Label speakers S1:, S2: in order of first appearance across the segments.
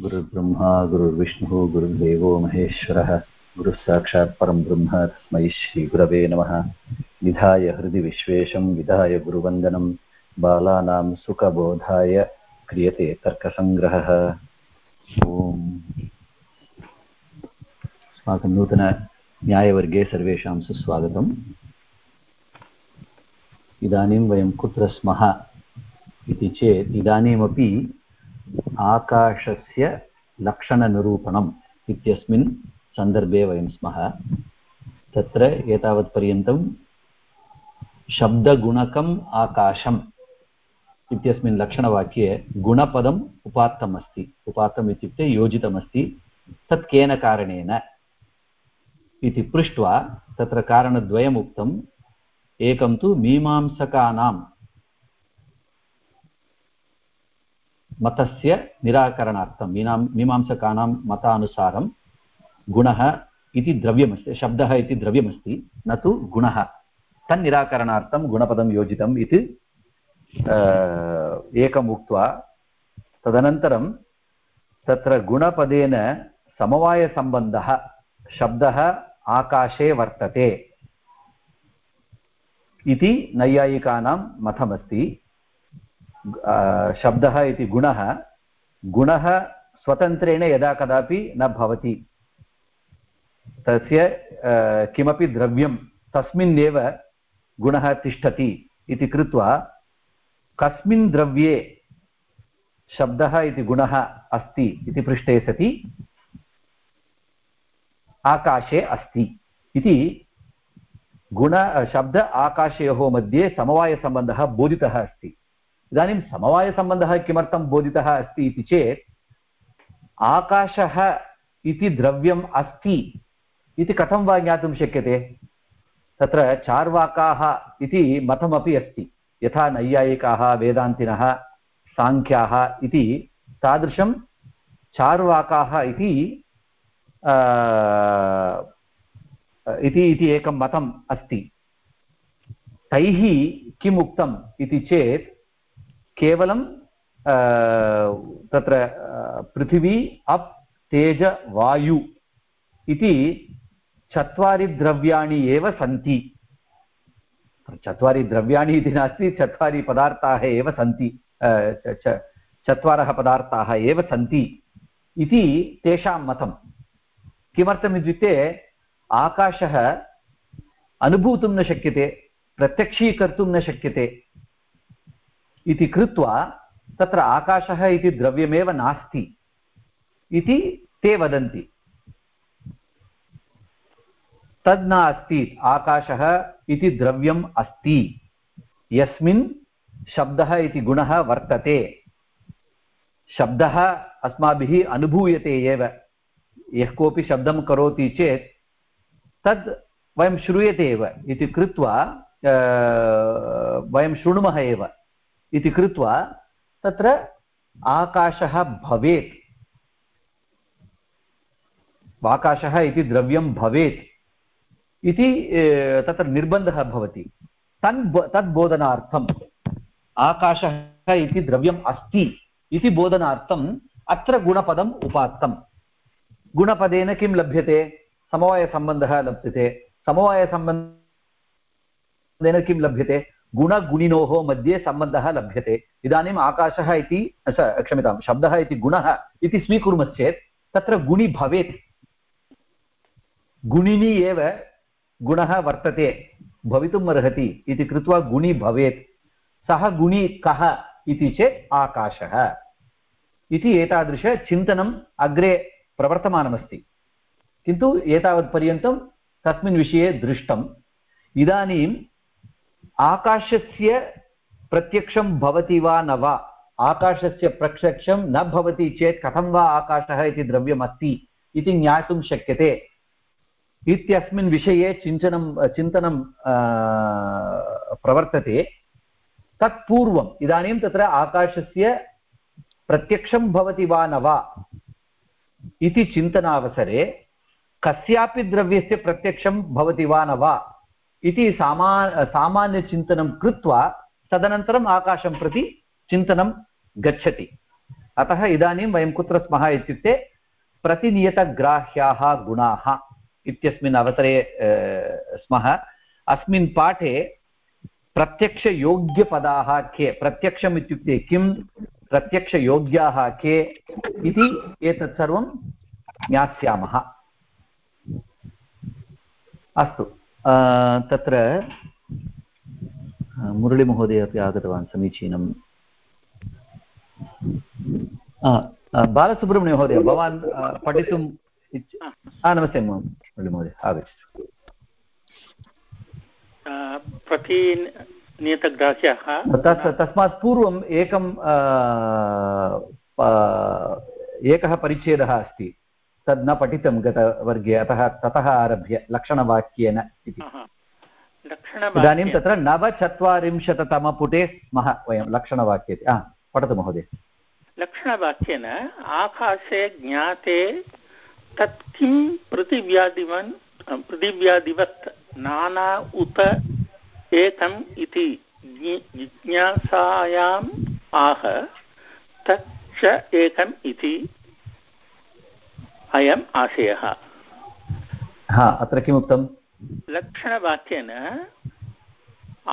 S1: गुरुर्ब्रह्मा, गुरुर्विष्णुः, गुरुर्देवो महेश्वरः गुरुः साक्षात् परं ब्रह्म तस्मै श्रीगुरवे नमः। विधाय हृदि विश्वेशं, विधाय गुरुवन्दनं। बालानां सुखबोधाय क्रियते तर्कसङ्ग्रहः। ॐ। अस्माकं नूतनन्यायवर्गे सर्वेषां सुस्वागतम्। इदानीं वयं कुत्र स्मः इति चेत् इदानीमपि आकाशस्य लक्षणनिरूपणम् इत्यस्मिन् सन्दर्भे वयं स्मः। तत्र एतावत्पर्यन्तं शब्दगुणकम् आकाशम् इत्यस्मिन् लक्षणवाक्ये गुणपदम् उपात्तम् अस्ति। उपात्तम् इत्युक्ते योजितमस्ति। तत् केन कारणेन? इति पृष्ट्वा तत्र कारणद्वयम् उक्तम् एकं तु मीमांसकानां मतस्य निराकरणार्थं, मीनां, मीमांसकानां मतानुसारं गुणः इति द्रव्यमस्ति, शब्दः इति द्रव्यमस्ति, न तु गुणः। तन्निराकरणार्थं गुणपदं योजितम् इति एकम् उक्त्वा, तदनन्तरं तत्र गुणपदेन समवायसम्बन्धः, शब्दः आकाशे वर्तते इति नैयायिकानां मतमस्ति। शब्दः इति गुणः गुणः स्वतन्त्रेण यदा कदापि न भवति। तस्य किमपि द्रव्यं तस्मिन्नेव गुणः तिष्ठति इति कृत्वा, कस्मिन् द्रव्ये शब्दः इति गुणः अस्ति इति पृष्टे सति, आकाशे अस्ति इति गुण, शब्द आकाशयोः मध्ये समवायसम्बन्धः बोधितः अस्ति। इदानीं समवायसम्बन्धः किमर्थं बोधितः अस्ति इति चेत्, आकाशः इति द्रव्यम् अस्ति इति कथं वा ज्ञातुं शक्यते? तत्र चार्वाकाः इति मतमपि अस्ति। यथा नैयायिकाः, वेदान्तिनः साङ्ख्याः इति तादृशं चार्वाकाः इति इति इति एकं मतम् अस्ति। तैः किम् उक्तम् इति चेत् केवलं तत्र पृथिवी अप्, तेज, वायु इति चत्वारि द्रव्याणि एव सन्ति। चत्वारि द्रव्याणि इति नास्ति, चत्वारि पदार्थाः एव सन्ति चत्वारः पदार्थाः एव सन्ति इति तेषां मतं। किमर्थम् इत्युक्ते, आकाशः अनुभूतुं न शक्यते, प्रत्यक्षीकर्तुं न शक्यते। इति कृत्वा तत्र आकाशः इति द्रव्यमेव नास्ति इति ते वदन्ति। तद् नास्ति आकाशः इति द्रव्यम् अस्ति। यस्मिन् शब्दः इति गुणः वर्तते। शब्दः अस्माभिः अनुभूयते एव। यः कोऽपि शब्दं करोति चेत् तद् वयं श्रूयते एव इति कृत्वा वयं शृणुमः एव। इति कृत्वा तत्र आकाशः भवेत्। आकाशः इति द्रव्यं भवेत्। इति तत्र निर्बन्धः भवति। तन् तद्बोधनार्थम् आकाशः इति द्रव्यम् अस्ति इति बोधनार्थम् अत्र गुणपदम् उपात्तम्। गुणपदेन किं लभ्यते? समवायसम्बन्धः लभ्यते। समवायसम्बन्धेन किं लभ्यते? गुणगुणिनोः मध्ये सम्बन्धः लभ्यते। इदानीम् आकाशः इति क्षम्यतां, शब्दः इति गुणः इति स्वीकुर्मश्चेत् तत्र गुणि भवेत्। गुणिनि एव गुणः वर्तते। भवितुम् अर्हति इति कृत्वा गुणि भवेत्। सः गुणि कः इति चेत् आकाशः। इति एतादृशचिन्तनम् अग्रे प्रवर्तमानमस्ति। किन्तु एतावत्पर्यन्तं तस्मिन् विषये दृष्टम्। इदानीम् आकाशस्य प्रत्यक्षं भवति वा न वा? आकाशस्य प्रत्यक्षं न भवति चेत् कथं वा आकाशः इति द्रव्यमस्ति इति ज्ञातुं शक्यते। इत्यस्मिन् विषये चिन्तनं चिन्तनं प्रवर्तते। तत्पूर्वम्, इदानीं तत्र आकाशस्य प्रत्यक्षं भवति वा न वा इति चिन्तनावसरे कस्यापि द्रव्यस्य प्रत्यक्षं भवति वा न वा? इति सामा, सामान्यचिन्तनं कृत्वा तदनन्तरम् आकाशं प्रति चिन्तनं गच्छति। अतः इदानीं वयं कुत्र स्मः इत्युक्ते प्रतिनियतग्राह्याः गुणाः इत्यस्मिन् अवसरे स्मः। अस्मिन् पाठे प्रत्यक्षयोग्यपदाः के, प्रत्यक्षम् इत्युक्ते किं, प्रत्यक्षयोग्याः के इति एतत् सर्वं ज्ञास्यामः। अस्तु। तत्र मुरळीमहोदय अपि आगतवान् समीचीनं बालसुब्रह्मण्यमहोदय भवान् पठितुम् इच्छ नमस्ते मुरळीमहोदय आगच्छतु।
S2: प्रति नियतग्राह्यः।
S1: तस्मात् पूर्वम् एकं एकः परिच्छेदः अस्ति। तद् न पठितं गतवर्गे अतः ततः आरभ्य लक्षणवाक्येन इति। इदानीं तत्र नवचत्वारिंशततमपुटे स्मः वयं लक्षणवाक्ये पठतु महोदय।
S2: लक्षणवाक्येन आकाशे ज्ञाते तत् किं पृथिव्यादिवन् पृथिव्यादिवत् नाना उत एकम् इति जिज्ञासायाम् आह तच्च एकम् इति। अयम् आशयः।
S1: हा अत्र किमुक्तं
S2: लक्षणवाक्येन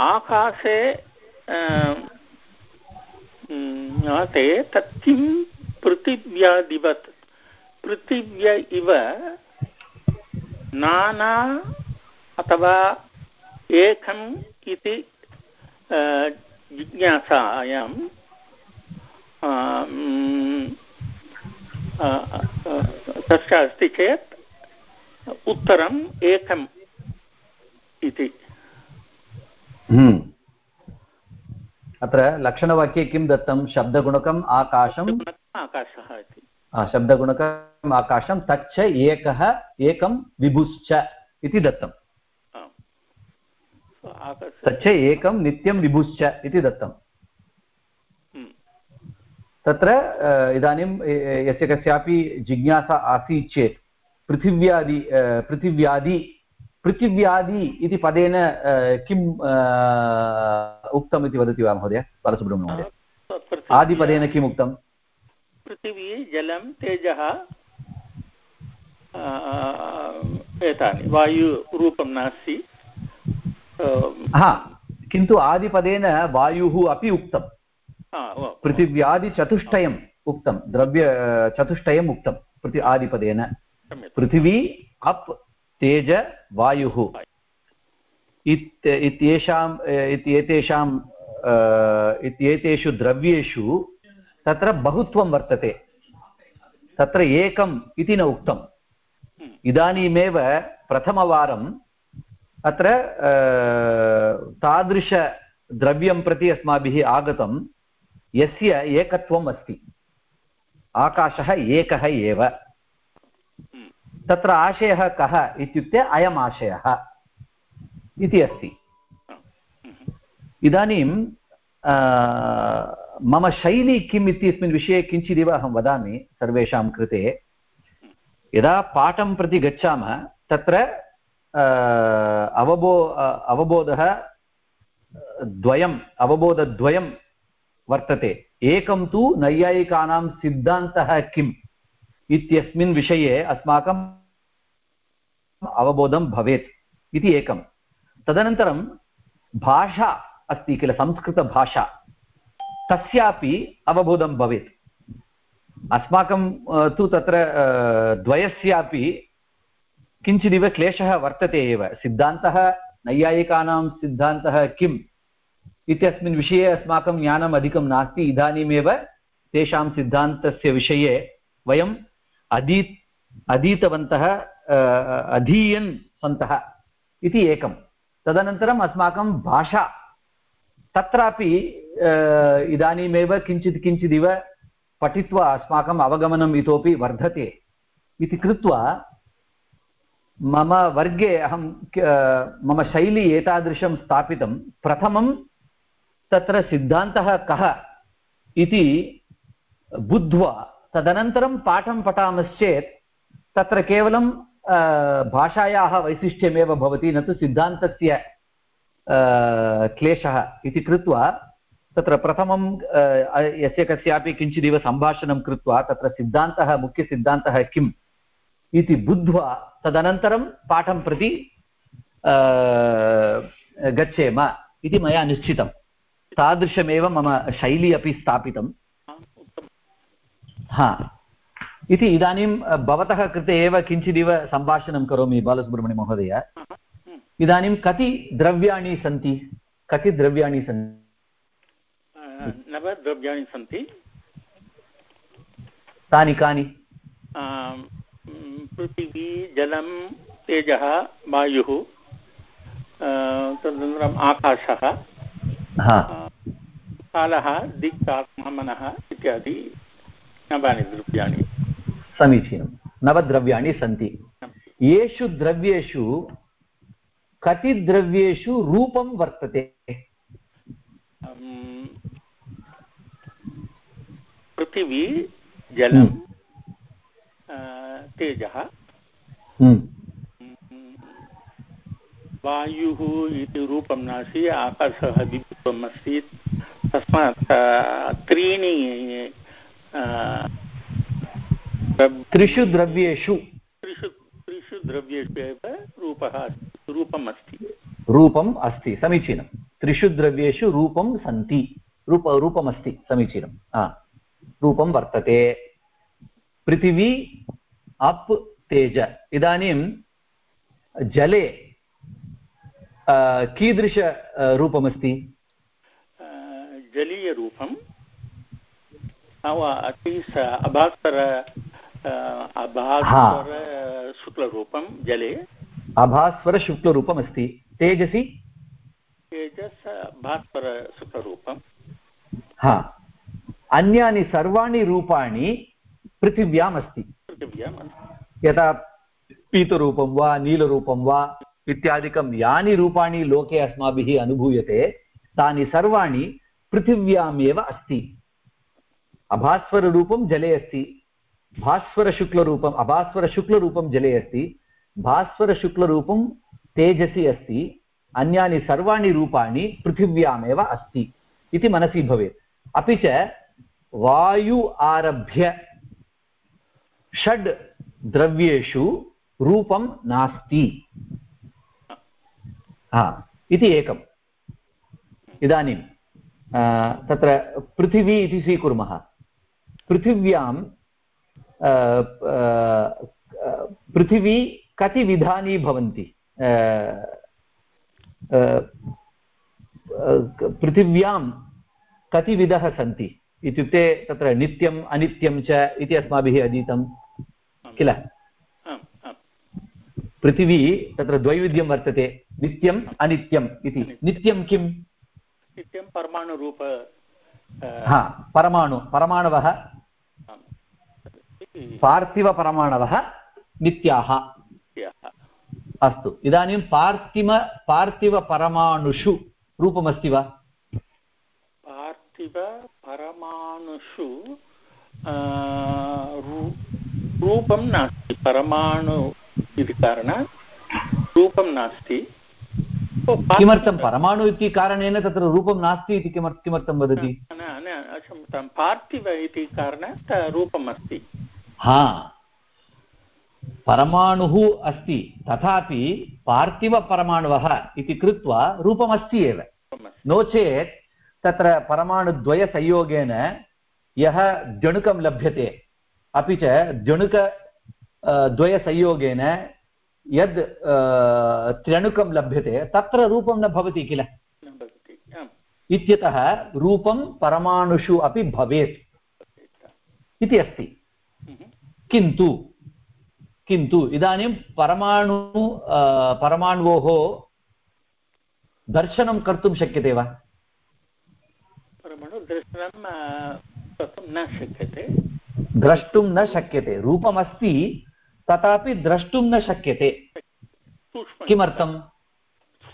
S2: आकाशे ज्ञाते तत् किं पृथिव्यादिवत्। पृथिव्य इव नाना अथवा एकम् इति जिज्ञासायां तस्य अस्ति चेत् उत्तरम् एकम् इति।
S1: हम्म। अत्र लक्षणवाक्ये किं दत्तं? शब्दगुणकम् आकाशम्।
S2: आकाशः इति।
S1: शब्दगुणकम् आकाशं तच्च एकः एकं विभुश्च इति दत्तम् तच्च एकं नित्यं विभुश्च इति दत्तम्। तत्र इदानीं यस्य कस्यापि जिज्ञासा आसीत् चेत् पृथिव्यादि पृथिव्यादि पृथिव्यादि इति पदेन किम् उक्तम् इति वदति वा महोदय? बालसुब्रह्मण्य महोदय। आदिपदेन किम् उक्तं
S2: पृथिवी जलं तेजः एतानि। वायुरूपं नास्ति।
S1: हा किन्तु आदिपदेन वायुः अपि उक्तं पृथिव्यादिचतुष्टयम् उक्तं द्रव्य चतुष्टयम् उक्तं पृथि आदिपदेन पृथिवी अप् तेज वायुः इत्येषाम् इत्येतेषां इत्येतेषु द्रव्येषु तत्र बहुत्वं वर्तते तत्र एकम् इति न उक्तम् इदानीमेव प्रथमवारं अत्र तादृशद्रव्यं प्रति अस्माभिः आगतं यस्य एकत्वम् अस्ति। आकाशः एकः एव। तत्र आशयः कः इत्युक्ते अयम् आशयः इति अस्ति। इदानीं मम शैली किम् इत्यस्मिन् विषये किञ्चिदिव अहं वदामि सर्वेषां कृते। यदा पाठं प्रति गच्छामः तत्र अवबो अवबोधः द्वयम् अवबोधद्वयं वर्तते। एकं तु नैयायिकानां सिद्धान्तः किम् इत्यस्मिन् विषये अस्माकम् अवबोधं भवेत् इति एकं तदनन्तरं भाषा अस्ति किल, संस्कृतभाषा, तस्यापि अवबोधं भवेत्। अस्माकं तु तत्र द्वयस्यापि किञ्चिदिव क्लेशः वर्तते एव। सिद्धान्तः, नैयायिकानां सिद्धान्तः किम्? इत्यस्मिन् विषये अस्माकं ज्ञानम् अधिकं नास्ति। इदानीमेव तेषां सिद्धान्तस्य विषये वयम् अधी अधीतवन्तः अधीयन् इति एकं। तदनन्तरम् अस्माकं भाषा। तत्रापि इदानीमेव किञ्चित् किञ्चिदिव पठित्वा अस्माकम् अवगमनम् इतोपि वर्धते इति कृत्वा मम वर्गे अहं मम शैली एतादृशं स्थापितं। प्रथमं तत्र सिद्धान्तः कः इति बुद्ध्वा तदनन्तरं पाठं पठामश्चेत् तत्र केवलं भाषायाः वैशिष्ट्यमेव भवति, न तु सिद्धान्तस्य क्लेशः इति कृत्वा तत्र प्रथमं यस्य कस्यापि किञ्चिदिव सम्भाषणं कृत्वा तत्र सिद्धान्तः मुख्यसिद्धान्तः किम् इति बुद्ध्वा तदनन्तरं पाठं प्रति गच्छेम इति मया निश्चितं तादृशमेव मम शैली अपि स्थापितं हा। इति इदानीं भवतः कृते एव किञ्चिदिव सम्भाषणं करोमि बालसुब्रह्मण्यमहोदय इदानीं कति द्रव्याणि सन्ति? कति द्रव्याणि सन्ति
S2: नवद्रव्याणि सन्ति।
S1: तानि कानि?
S2: पृथिवी जलं तेजः वायुः तदनन्तरम् आकाशः। कालः दिक् मनः इत्यादि नवानि द्रव्याणि।
S1: समीचीनं। नवद्रव्याणि सन्ति। येषु द्रव्येषु कति द्रव्येषु रूपं वर्तते।
S2: पृथिवी जलं हम्म। तेजः।
S1: हम्म।
S2: वायुः इति रूपं नास्ति आकाशः विरूपम् अस्ति। तस्मात् त्रीणि
S1: त्रिषु द्रव्येषु।
S2: त्रिषु त्रिषु द्रव्येषु एव रूपः रूपम् अस्ति।
S1: रूपम् अस्ति समीचीनं। त्रिषु द्रव्येषु रूपं सन्ति रूप रूपमस्ति समीचीनं। रूपं वर्तते। पृथिवी अप् तेज। इदानीं जले कीदृश रूपमस्ति?
S2: जलीयरूपम् अति अभास्कर अभास्वर शुक्लरूपं जले।
S1: अभास्वरशुक्लरूपमस्ति तेजसि?
S2: तेजस् भास्वरशुक्लरूपं
S1: हा। अन्यानि सर्वाणि रूपाणि पृथिव्याम् अस्ति यथा पीतरूपं वा नीलरूपं वा इत्यादिकं यानि रूपाणि लोके अस्माभिः अनुभूयते, तानि सर्वाणि पृथिव्यामेव अस्ति। अभास्वररूपं जले अस्ति भास्वरशुक्लरूपम् अभास्वरशुक्लरूपं जले अस्ति, भास्वरशुक्लरूपं तेजसि अस्ति, अन्यानि सर्वाणि रूपाणि पृथिव्यामेव अस्ति इति मनसि भवेत्। अपि च वायु आरभ्य षड् द्रव्येषु रूपं नास्ति। इति एकम्। इदानीं तत्र पृथिवी इति स्वीकुर्मः। पृथिव्यां पृथिवी कति विधानि भवन्ति? पृथिव्यां कति विधः सन्ति? इत्युक्ते तत्र नित्यम्, अनित्यं च इति अस्माभिः अधीतं किल? पृथिवी तत्र द्वैविध्यं वर्तते। नित्यम् अनित्यम् इति। नित्यं किम्?
S2: नित्यं परमाणुरूप
S1: हा परमाणु परमाणवः। पार्थिवपरमाणवः नित्याः। अस्तु। इदानीं पार्थिव पार्थिवपरमाणुषु रूपमस्ति वा?
S2: पार्थिवपरमाणुषु रूपं नास्ति। परमाणु इति कारणात् रूपं नास्ति।
S1: किमर्थं? परमाणु इति कारणेन तत्र रूपं नास्ति इति किमर्थं किमर्थं वदति?
S2: क्षम्यतां पार्थिव इति कारणात् रूपम् अस्ति।
S1: हा। परमाणुः अस्ति। तथापि पार्थिवपरमाणवः इति कृत्वा रूपमस्ति एव। नो चेत् तत्र परमाणुद्वयसंयोगेन यः जणुकं लभ्यते। अपि च जणुक द्वयसंयोगेन यद् त्र्यणुकं लभ्यते तत्र रूपं न भवति किल इत्यतः रूपं परमाणुषु अपि भवेत् इति अस्ति किन्तु किन्तु इदानीं परमाणु परमाणोः दर्शनं कर्तुं शक्यते वा
S2: परमाणुदर्शनं कर्तुं न शक्यते
S1: द्रष्टुं न शक्यते रूपमस्ति तथापि द्रष्टुं न शक्यते। किमर्थं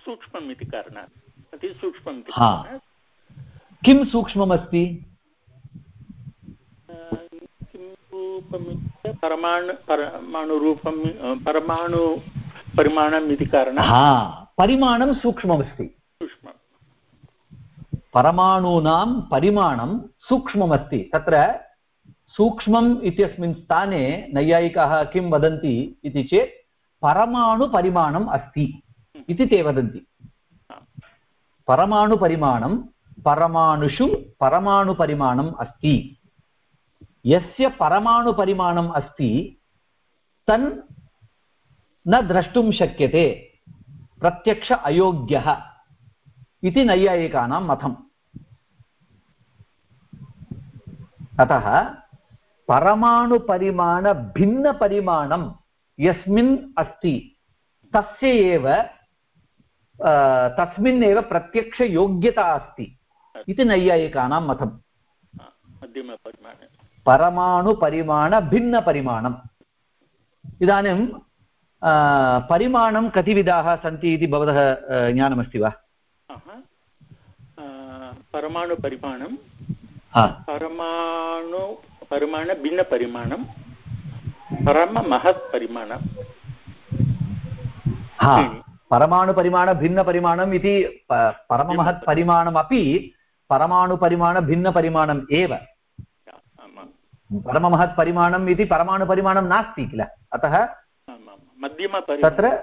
S2: सूक्ष्मम् इति कारणात्। अति सूक्ष्मम्
S1: हा। किं सूक्ष्ममस्ति?
S2: परमाणु परमाणुरूपं परमाणु परिमाणम् इति कारणात्।
S1: हा परिमाणं सूक्ष्ममस्ति।
S2: सूक्ष्मं
S1: परमाणूनां परिमाणं सूक्ष्ममस्ति। तत्र सूक्ष्मम् इत्यस्मिन् स्थाने नैयायिकाः किं वदन्ति इति चेत् परमाणुपरिमाणम् अस्ति इति ते वदन्ति। परमाणुपरिमाणं परमाणुषु परमाणुपरिमाणम् अस्ति। यस्य परमाणुपरिमाणम् अस्ति तन् न द्रष्टुं शक्यते, प्रत्यक्ष अयोग्यः इति नैयायिकानां मतम् अतः परमाणुपरिमाणभिन्नपरिमाणं यस्मिन् अस्ति। तस्य एव तस्मिन् एव प्रत्यक्षयोग्यता अस्ति इति नैयायिकानां मतम् परमाणुपरिमाणभिन्नपरिमाणम् इदानीं परिमाणं कति विधाः सन्ति इति भवतः ज्ञानमस्ति वा?
S2: परमाणुपरिमाणं
S1: हा।
S2: परमाणु परिमाणभिन्नपरिमाणं परममहत्परिमाणं
S1: हा
S2: त्रीणि।
S1: परमाणुपरिमाणभिन्नपरिमाणम् इति प- परममहत्परिमाणमपि परमाणुपरिमाणभिन्नपरिमाणम् एव।
S2: आमां
S1: परममहत्परिमाणम् इति परमाणुपरिमाणं नास्ति किल? अतः तत्र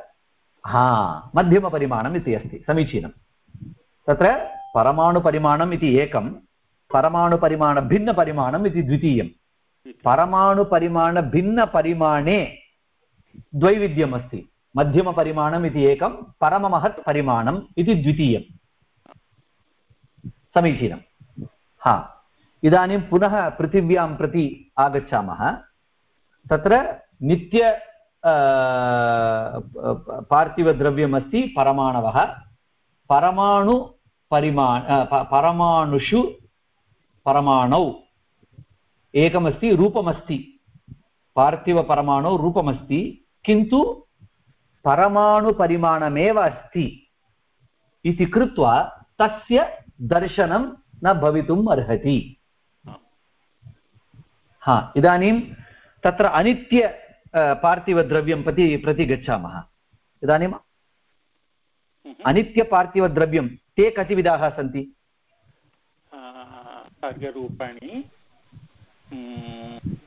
S1: हा मध्यमपरिमाणम् इति अस्ति समीचीनं तत्र परमाणुपरिमाणम् इति एकं परमाणुपरिमाणभिन्नपरिमाणम् इति द्वितीयं परमाणुपरिमाणभिन्नपरिमाणे द्वैविध्यम् अस्ति मध्यमपरिमाणम् इति एकं परममहत् परिमाणम् इति द्वितीयं। समीचीनं। हा। इदानीं पुनः पृथिव्यां प्रति आगच्छामः। तत्र नित्य पार्थिवद्रव्यमस्ति परमाणवः। परमाणुपरिमाण परमाणुषु परमाणौ एकमस्ति रूपमस्ति पार्थिवपरमाणौ रूपमस्ति किन्तु परमाणुपरिमाणमेव अस्ति इति कृत्वा तस्य दर्शनं न भवितुम् अर्हति हा इदानीं तत्र अनित्य पार्थिवद्रव्यं प्रति प्रति गच्छामः इदानीम् अनित्यपार्थिवद्रव्यं ते कति विधाः सन्ति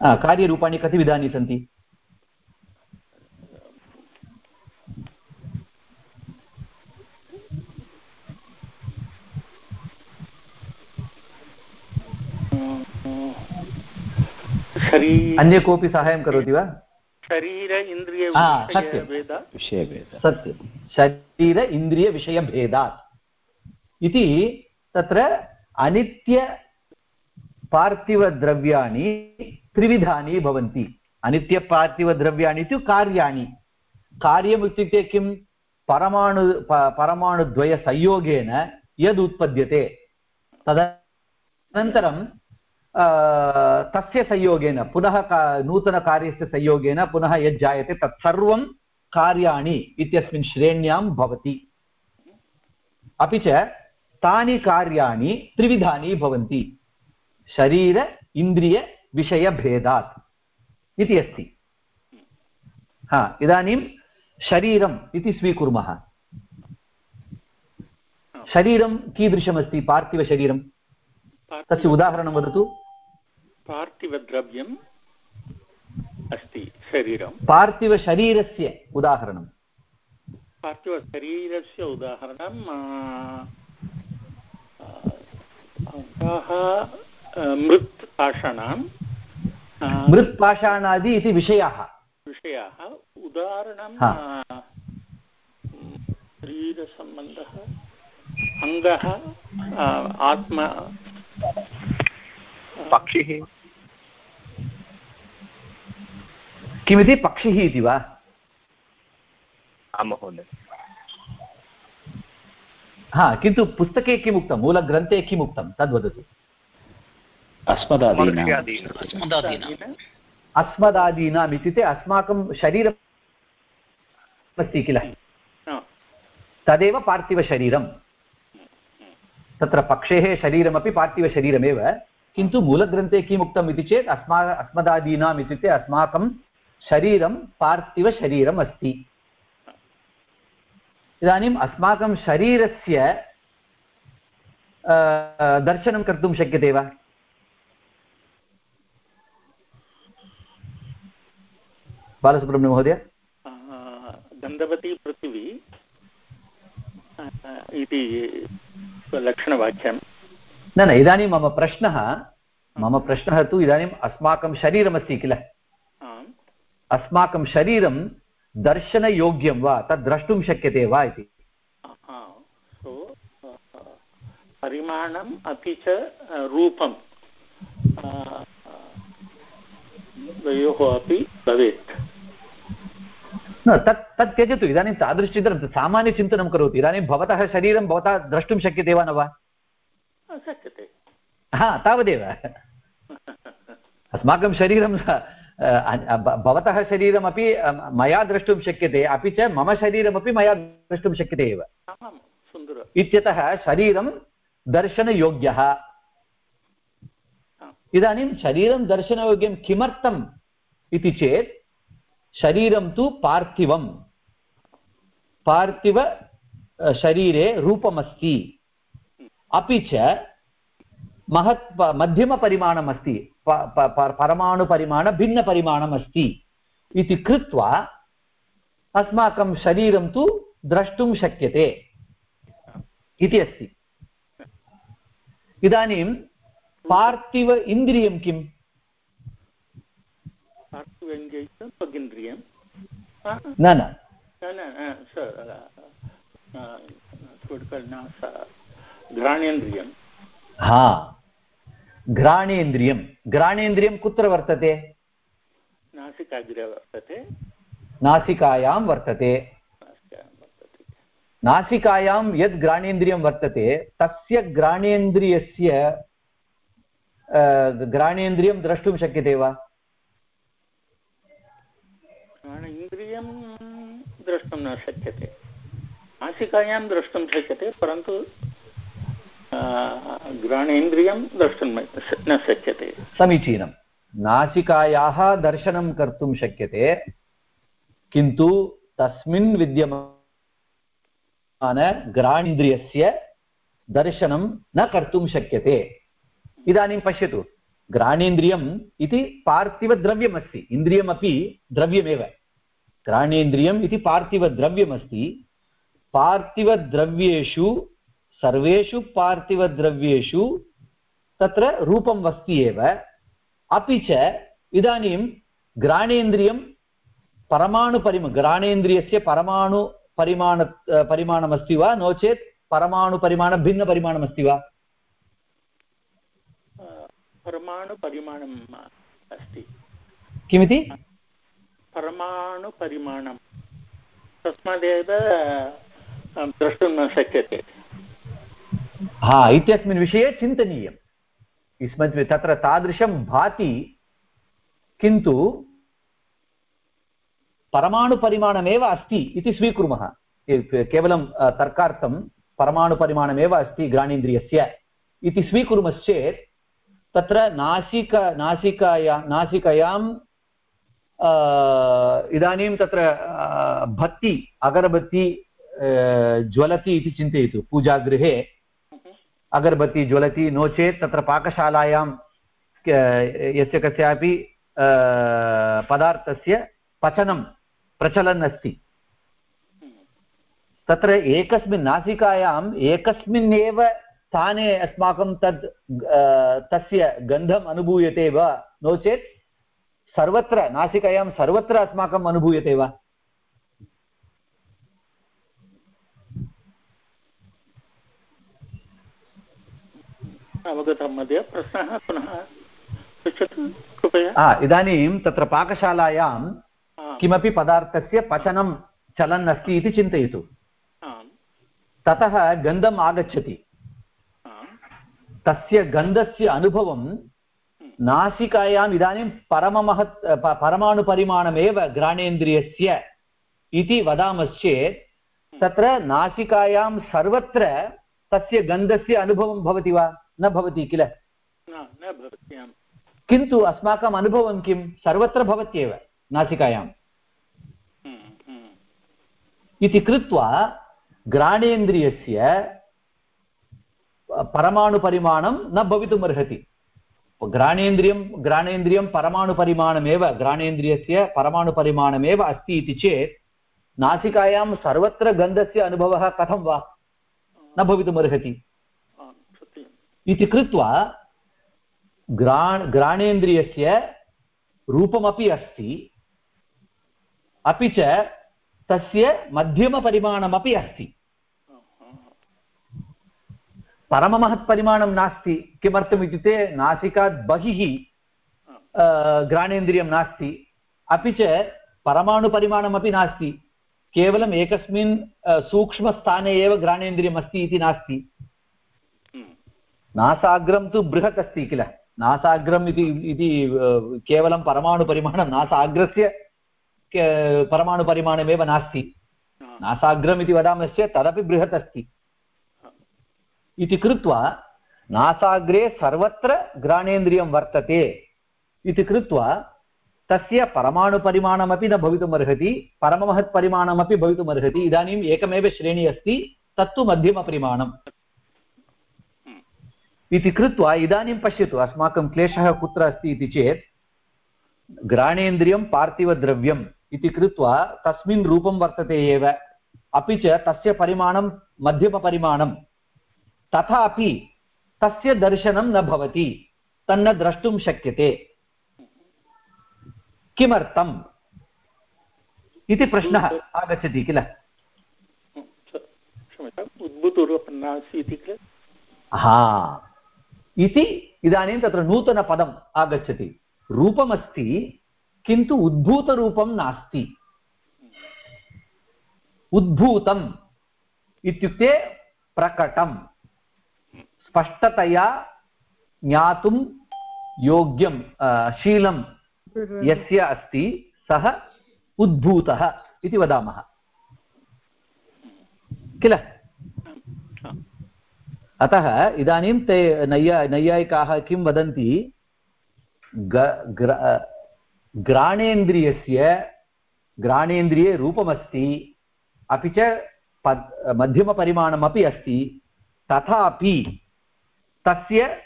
S2: कार्यरूपाणि
S1: कति विधानि सन्ति
S2: शरीर
S1: अन्य कोऽपि साहाय्यं करोति वा
S2: शरीर इन्द्रिय
S1: हा, सत्यं। शरीर इन्द्रियविषयभेदात् इति तत्र अनित्यपार्थिवद्रव्याणि त्रिविधानि भवन्ति। अनित्यपार्थिवद्रव्याणि तु कार्याणि। कार्यम् इत्युक्ते किं? परमाणु परमाणुद्वयसंयोगेन यद् उत्पद्यते तदनन्तरं तस्य संयोगेन, पुनः का- नूतनकार्यस्य संयोगेन पुनः यद् जायते तत्सर्वं कार्याणि इत्यस्मिन् श्रेण्यां भवति। अपि च तानि कार्याणि त्रिविधानि भवन्ति। शरीर इन्द्रियविषयभेदात् इति अस्ति हा इदानीं शरीरम् इति स्वीकुर्मः शरीरं कीदृशमस्ति पार्थिवशरीरं तस्य उदाहरणं वदतु
S2: पार्थिवद्रव्यम् अस्ति शरीरं
S1: पार्थिवशरीरस्य उदाहरणं
S2: पार्थिवशरीरस्य उदाहरणं मृत् पाषाणां आ,
S1: मृत्पाषाणादि इति विषयाः।
S2: विषयाः। उदाहरणं शरीरसम्बन्धः अङ्गः आत्मा
S3: पक्षिः।
S1: किमिति? पक्षिः इति वा?
S3: आं महोदय।
S1: हा किन्तु पुस्तके किम् उक्तं मूलग्रन्थे किम् उक्तं तद्वदतु।
S3: अस्मदादीनां
S2: अस्मदादीनां
S1: अस्मदादीनाम्. इत्युक्ते अस्माकं शरीरम् अस्ति किल? तदेव पार्थिवशरीरं तत्र पक्षेः शरीरमपि पार्थिवशरीरमेव किन्तु मूलग्रन्थे किम् उक्तम् इति चेत् अस्मा अस्मदादीनाम् इत्युक्ते अस्माकं शरीरं पार्थिवशरीरम् अस्ति. इदानीम् अस्माकं शरीरस्य दर्शनं कर्तुं शक्यते वा? बालसुब्रह्मण्य महोदय?
S2: आ, गन्धवती पृथिवी इति लक्षणवाक्यं
S1: न न इदानीं मम प्रश्नः मम प्रश्नः तु इदानीम् अस्माकं शरीरमस्ति किल? अस्माकं शरीरं दर्शनयोग्यं वा? तद् द्रष्टुं शक्यते वा इति?
S2: परिमाणम् अपि च रूपं द्वयोः अपि भवेत्।
S1: न तत् तत् त्यजतु इदानीं तादृशचिन्तनं सामान्यचिन्तनं करोतु। इदानीं भवतः शरीरं भवता द्रष्टुं शक्यते वा न वा?
S2: शक्यते।
S1: हा तावदेव। अस्माकं शरीरं भवतः शरीरमपि मया द्रष्टुं शक्यते अपि च मम शरीरमपि मया द्रष्टुं शक्यते एव। इत्यतः शरीरं दर्शनयोग्यः। इदानीं शरीरं दर्शनयोग्यं किमर्थम् इति चेत् शरीरं तु पार्थिवं पार्थिव अ, शरीरे रूपमस्ति। अपि च महत् मध्यमपरिमाणम् अस्ति परमाणुपरिमाणभिन्नपरिमाणम् अस्ति इति कृत्वा अस्माकं शरीरं तु द्रष्टुं शक्यते इति अस्ति। इदानीं पार्थिव इन्द्रियं किम्? न न।
S2: घ्राणेन्द्रियं।
S1: हा। घ्राणेन्द्रियं। घ्राणेन्द्रियं कुत्र वर्तते?
S2: नासिकाग्रे वर्तते।
S1: नासिकायां वर्तते।
S2: नासिकायां
S1: यद् घ्राणेन्द्रियं वर्तते तस्य घ्राणेन्द्रियस्य घ्राणेन्द्रियं द्रष्टुं शक्यते वा?
S2: घ्राण इन्द्रियं द्रष्टुं न शक्यते। नासिकायां द्रष्टुं शक्यते, परन्तु घ्राणेन्द्रियं द्रष्टुं न शक्यते।
S1: समीचीनं। नासिकायाः दर्शनं कर्तुं शक्यते, किन्तु तस्मिन् विद्यमानघ्राणेन्द्रियस्य दर्शनं न कर्तुं शक्यते। इदानीं पश्यतु। घ्राणेन्द्रियम् इति पार्थिवद्रव्यमस्ति। इन्द्रियमपि द्रव्यमेव। घ्राणेन्द्रियम् इति पार्थिवद्रव्यमस्ति। पार्थिवद्रव्येषु, सर्वेषु पार्थिवद्रव्येषु तत्र रूपम् अस्ति एव। अपि च इदानीं घ्राणेन्द्रियं परमाणुपरिम घ्राणेन्द्रियस्य परमाणुपरिमाण परिमाणमस्ति वा? नो चेत् परमाणुपरिमाणभिन्नपरिमाणमस्ति वा?
S2: परमाणुपरिमाणम् अस्ति।
S1: किमिति?
S2: परमाणुपरिमाणं तस्मादेव आ, द्रष्टुं न शक्यते।
S1: हा इत्यस्मिन् विषये चिन्तनीयम्। अस्मत् तत्र तादृशं भाति किन्तु परमाणुपरिमाणमेव अस्ति इति स्वीकुर्मः। केवलं अ, तर्कार्थं परमाणुपरिमाणमेव अस्ति घ्राणेन्द्रियस्य इति स्वीकुर्मश्चेत् तत्र नासिक, नासिकाया, नासिकायां इदानीं तत्र भत्ति अगरबत्ति ज्वलति इति चिन्तयतु पूजागृहे। अगरबत्ति ज्वलति नो चेत् तत्र पाकशालायां यस्य कस्यापि पदार्थस्य पचनं प्रचलन् अस्ति तत्र एकस्मिन् नासिकायाम् एकस्मिन् एव स्थाने अस्माकं तद् तस्य गन्धम् अनुभूयते वा? नो चेत् सर्वत्र नासिकायां सर्वत्र अस्माकम् अनुभूयते वा?
S2: अवगतं महोदय प्रश्नः पुनः पृच्छतु कृपया।
S1: हा इदानीं तत्र पाकशालायां किमपि पदार्थस्य पचनं चलन् अस्ति इति चिन्तयतु। ततः गन्धम् आगच्छति। तस्य गन्धस्य अनुभवं नासिकायाम् इदानीं परममहत् परमाणुपरिमाणमेव घ्राणेन्द्रियस्य इति वदामश्चेत् तत्र नासिकायां सर्वत्र तस्य गन्धस्य अनुभवं भवति वा? न भवति किल? किन्तु अस्माकम् अनुभवं किं? सर्वत्र भवत्येव नासिकायां।
S2: हम्म, हम्म,
S1: इति कृत्वा घ्राणेन्द्रियस्य परमाणुपरिमाणं न भवितुम् अर्हति. घ्राणेन्द्रियं घ्राणेन्द्रियं परमाणुपरिमाणमेव घ्राणेन्द्रियस्य परमाणुपरिमाणमेव अस्ति इति चेत् नासिकायां सर्वत्र गन्धस्य अनुभवः कथं वा? न भवितुमर्हति इति कृत्वा घ्राण् घ्राणेन्द्रियस्य रूपमपि अस्ति, अपि च तस्य मध्यमपरिमाणमपि अस्ति. परममहत्परिमाणं नास्ति किमर्थम् इत्युक्ते नासिकात् बहिः घ्राणेन्द्रियं नास्ति। अपि च परमाणुपरिमाणमपि नास्ति। केवलम् एकस्मिन् सूक्ष्मस्थाने एव घ्राणेन्द्रियम् अस्ति इति नास्ति। नासाग्रं तु बृहत् अस्ति किल? नासाग्रम् इति इति केवलं परमाणुपरिमाणं नासाग्रस्य परमाणुपरिमाणमेव नास्ति। नासाग्रम् इति वदामश्चेत् तदपि बृहत् अस्ति। इति कृत्वा नासाग्रे सर्वत्र घ्राणेन्द्रियं वर्तते। इति कृत्वा तस्य परमाणुपरिमाणमपि न भवितुमर्हति परममहत्परिमाणमपि भवितुमर्हति इदानीम् एकमेव श्रेणी अस्ति, तत्तु मध्यमपरिमाणम्। इति कृत्वा इदानीं पश्यतु, अस्माकं क्लेशः कुत्र अस्ति इति चेत् घ्राणेन्द्रियं पार्थिवद्रव्यम् इति कृत्वा तस्मिन् रूपं वर्तते एव। अपि च तस्य परिमाणं मध्यमपरिमाणं तथापि तस्य दर्शनं न भवति तन्न द्रष्टुं शक्यते। किमर्थम् इति प्रश्नः आगच्छति किल?
S2: क्षम्यताम् उद्भूतरूपन्नासि इति किल?
S1: हा। इति इदानीं तत्र नूतनपदम् आगच्छति। रूपमस्ति किन्तु उद्भूतरूपं नास्ति। उद्भूतम् इत्युक्ते प्रकटं स्पष्टतया ज्ञातुं योग्यं शीलं यस्य अस्ति सः उद्भूतः इति वदामः। किल? अतः इदानीं ते नैया नैयायिकाः किं वदन्ति? ग- ग्र- घ्राणेन्द्रियस्य घ्राणेन्द्रिये रूपमस्ति अपि च पद् मध्यमपरिमाणमपि अस्ति तथापि तस्य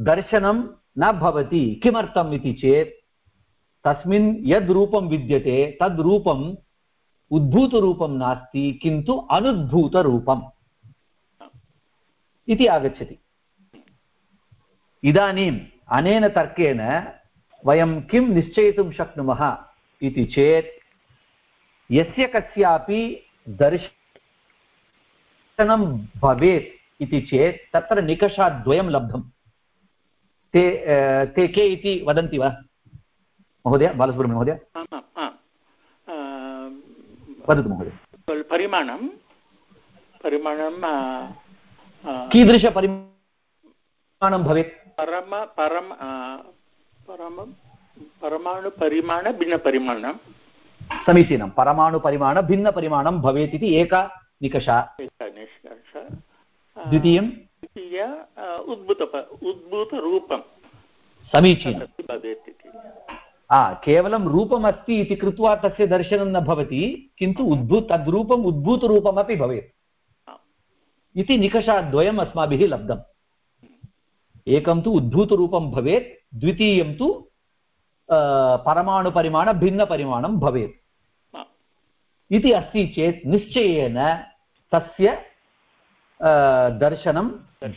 S1: दर्शनं न भवति। किमर्थम् इति चेत्, तस्मिन् यद् रूपं विद्यते, तद् रूपम् उद्भूतरूपं नास्ति, किन्तु अनुद्भूतरूपम् इति आगच्छति। इदानीम् अनेन तर्केण वयं किं निश्चयितुं शक्नुमः इति चेत्, यस्य कस्यापि दर्शनं भवेत्। इति चेत् तत्र निकषाद्वयं लब्धं ते ते के इति वदन्ति वा? महोदय बालसुब्रह्मण्य महोदय? वदतु महोदय।
S2: परिमाणं परिमाणं
S1: कीदृशपरिमाणं भवेत्?
S2: परम परम परम परमाणुपरिमाणभिन्नपरिमाणं
S1: समीचीनं। परमाणुपरिमाण भिन्नपरिमाणं भवेत् इति एका निकषा। द्वितीयं?
S2: द्वितीय उद्भूत उद्भूतरूपं
S1: समीचीनं।
S2: भवेत् इति
S1: आ केवलं रूपमस्ति इति कृत्वा तस्य दर्शनं न भवति किन्तु उद्भूत तद्रूपम् उद्भूतरूपमपि भवेत्। इति निकषाद्वयम् अस्माभिः लब्धम्। एकं तु उद्भूतरूपं भवेत् द्वितीयं तु परमाणुपरिमाणभिन्नपरिमाणं भवेत्। इति अस्ति चेत् निश्चयेन तस्य दर्शनं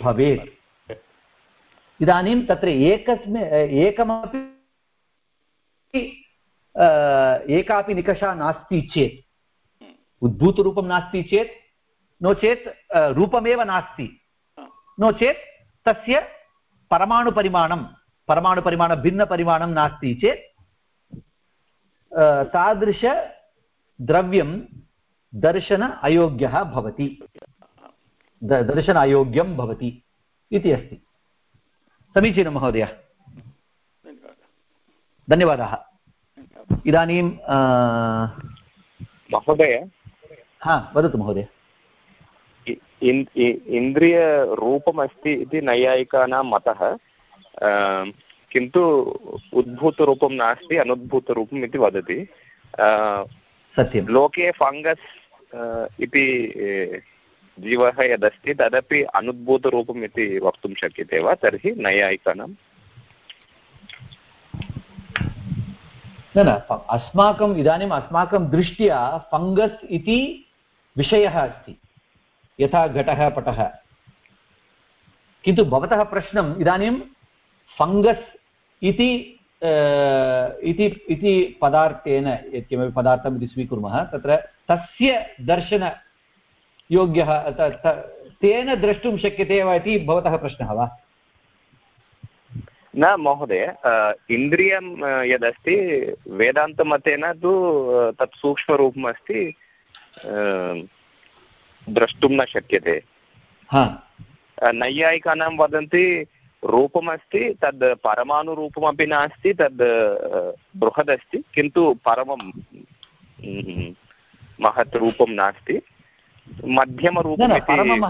S1: भवेत्। इदानीं तत्र एकस्मिन् एकमपि एकापि निकषा नास्ति चेत्। उद्भूतरूपं नास्ति चेत् नो चेत् रूपमेव नास्ति। नो चेत् तस्य परमाणुपरिमाणं परमाणुपरिमाणभिन्नपरिमाणं नास्ति चेत् तादृशद्रव्यं दर्शन अयोग्यः भवति। द- दर्शन अयोग्यं भवति इति अस्ति। समीचीनं महोदय।
S2: धन्यवादः।
S1: धन्यवादाः। इदानीं
S3: महोदय।
S1: हा वदतु महोदय।
S3: इन्द्रियरूपमस्ति इति नैयायिकानां मतः। किन्तु उद्भूतरूपं नास्ति अनुद्भूतरूपम् इति वदति।
S1: सत्यं
S3: लोके फङ्गस् इति ए, जीवः यदस्ति, तदपि अनुद्भूतरूपम् इति वक्तुं शक्यते वा? तर्हि
S1: न न अस्माकम् इदानीम् अस्माकं दृष्ट्या फङ्गस् इति विषयः अस्ति। यथा घटः, पटः। किन्तु भवतः प्रश्नम्, इदानीं फङ्गस् इति तस्य दर्शनयोग्यः त- तेन द्रष्टुं शक्यते वा इति भवतः प्रश्नः वा?
S3: न महोदय इन्द्रियं यदस्ति वेदान्तमतेन तु तत् सूक्ष्मरूपम् अस्ति द्रष्टुं न शक्यते।
S1: हा।
S3: नैयायिकानां वदन्ति रूपमस्ति तद् परमाणुरूपमपि नास्ति तद् बृहदस्ति किन्तु परमं महत् रूपं नास्ति।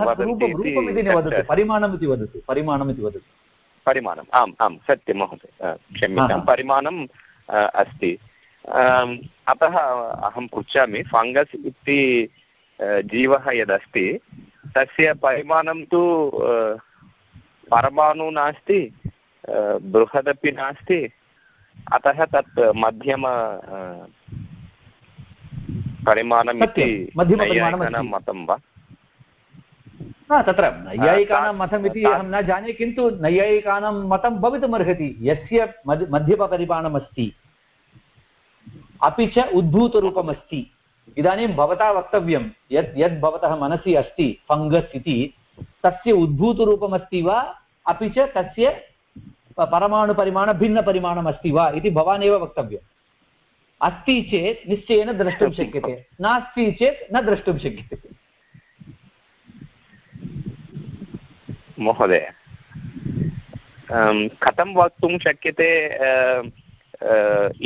S3: वदन्ति
S1: रूपमिति न वदतु परिमाणम् इति वदतु परिमाणम् वदतु
S3: परिमाणम् आम् आं सत्यं महोदय क्षम्यतां। परिमाणम् अस्ति अतः अहं पृच्छामि फङ्गस् इति जीवः यदस्ति तस्य परिमाणं तु परमाणु नास्ति बृहदपि नास्ति अतः तत् मध्यम परिमाणम् इति। नैयायिकानां मतं वा?
S1: हा तत्र नैयायिकानां
S3: ता-
S1: मतमिति
S3: ता-
S1: अहं न जाने किन्तु नैयायिकानां मतं भवितुमर्हति यस्य मध् मध्यमपरिमाणमस्ति। अपि च उद्भूतरूपमस्ति। इदानीं भवता वक्तव्यं यत् यद् भवतः मनसि अस्ति फङ्गस् इति तस्य उद्भूतरूपमस्ति वा अपि च तस्य परमाणुपरिमाणभिन्नपरिमाणमस्ति वा इति भवानेव वक्तव्यम्। अस्ति चेत् निश्चयेन द्रष्टुं शक्यते। नास्ति चेत् न द्रष्टुं शक्यते।
S3: महोदय अं, कथं वक्तुं शक्यते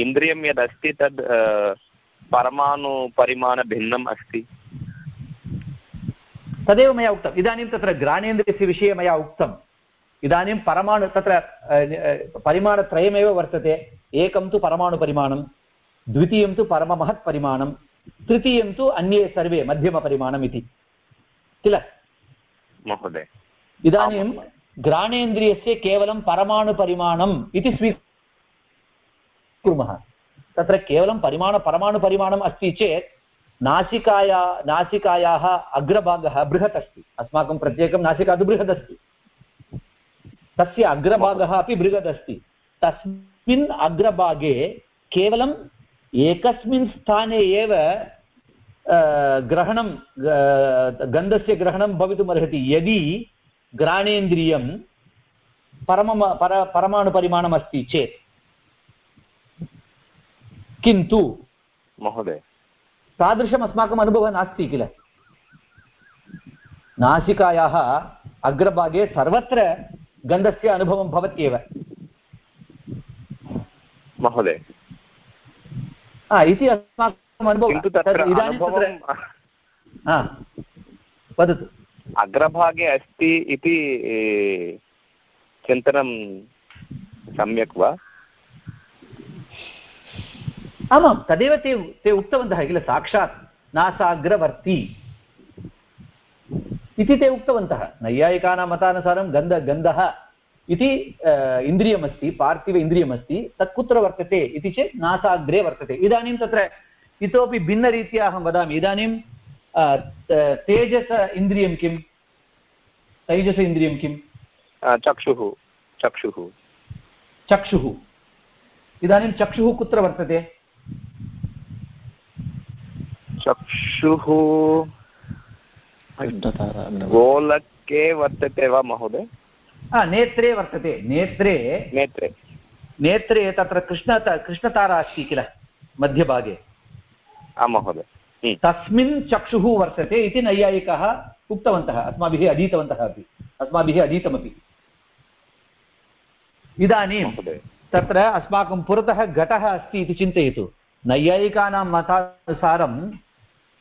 S3: इन्द्रियं यदस्ति तद् परमाणुपरिमाणभिन्नम् अस्ति?
S1: तदेव मया उक्तम्। इदानीं तत्र घ्राणेन्द्रियस्य विषये मया उक्तम्। इदानीं परमाणु तत्र परिमाणत्रयमेव वर्तते। एकं तु परमाणुपरिमाणं द्वितीयं तु परममहत् परिमाणं तृतीयं तु अन्ये सर्वे मध्यमपरिमाणम् इति किल
S3: महोदय
S1: इदानीं घ्राणेन्द्रियस्य केवलं परमाणुपरिमाणम् इति स्वीकुर्मः तत्र केवलं परिमाण परमाणुपरिमाणम् अस्ति चेत् नासिकाया नासिकायाः अग्रभागः बृहत् अस्ति अस्माकं प्रत्येकं नासिका तु बृहदस्ति तस्य अग्रभागः अपि बृहदस्ति तस्मिन् अग्रभागे केवलम् एकस्मिन् स्थाने एव ग्रहणं गन्धस्य ग्रहणं भवितुमर्हति। यदि घ्राणेन्द्रियं परमम पर परमाणुपरिमाणमस्ति चेत्। किन्तु
S3: महोदय।
S1: तादृशम् अस्माकम् अनुभवः नास्ति किल? नासिकायाः अग्रभागे सर्वत्र गन्धस्य अनुभवं भवत्येव।
S3: महोदय।
S1: इति अस्माकम् अनुभवः इदानीं वदतु
S3: अग्रभागे अस्ति इति चिन्तनं सम्यक् वा
S1: आमां तदेव ते ते उक्तवन्तः किल साक्षात् नासाग्रवर्ती इति ते उक्तवन्तः नैयायिकानां मतानुसारं गन्ध गन्धः इति इन्द्रियमस्ति पार्थिव इन्द्रियमस्ति तत् कुत्र वर्तते इति चेत् नासाग्रे वर्तते। इदानीं तत्र इतोपि भिन्नरीत्या अहं वदामि। इदानीं तेजस इन्द्रियं किं? तैजस इन्द्रियं किं?
S3: चक्षुः चक्षुः।
S1: चक्षुः। इदानीं चक्षुः कुत्र वर्तते?
S3: चक्षुः गोलके वर्तते वा महोदय?
S1: नेत्रे वर्तते नेत्रे
S3: नेत्रे
S1: नेत्रे तत्र कृष्ण कृष्णतारा अस्ति किल मध्यभागे
S3: आं महोदय
S1: तस्मिन् चक्षुः वर्तते इति नैयायिकाः उक्तवन्तः अस्माभिः अधीतवन्तः अपि अस्माभिः अधीतमपि इदानीं तत्र अस्माकं पुरतः घटः अस्ति इति चिन्तयतु नैयायिकानां मतानुसारं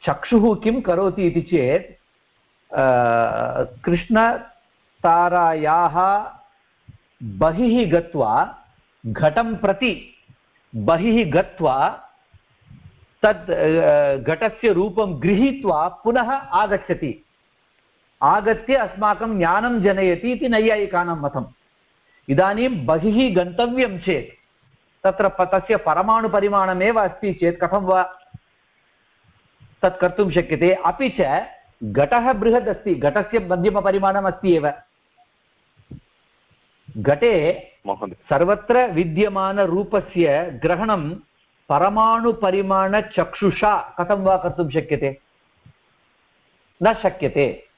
S1: चक्षुः किं करोति इति चेत् अ, कृष्णतारायाः बहिः गत्वा घटं प्रति बहिः गत्वा अ, घटस्य रूपं गृहीत्वा पुनः आगच्छति। आगत्य अस्माकं ज्ञानं जनयति इति नैयायिकानां मतम् इदानीं बहिः गन्तव्यं चेत् तत्र तस्य परमाणुपरिमाणमेव अस्ति चेत् कथं वा तत् कर्तुं शक्यते। अपि च घटः बृहद् अस्ति घटस्य मध्यमपरिमाणम् अस्ति एव। घटे सर्वत्र विद्यमानरूपस्य ग्रहणं परमाणुपरिमाणचक्षुषा कथं वा कर्तुं शक्यते? न शक्यते।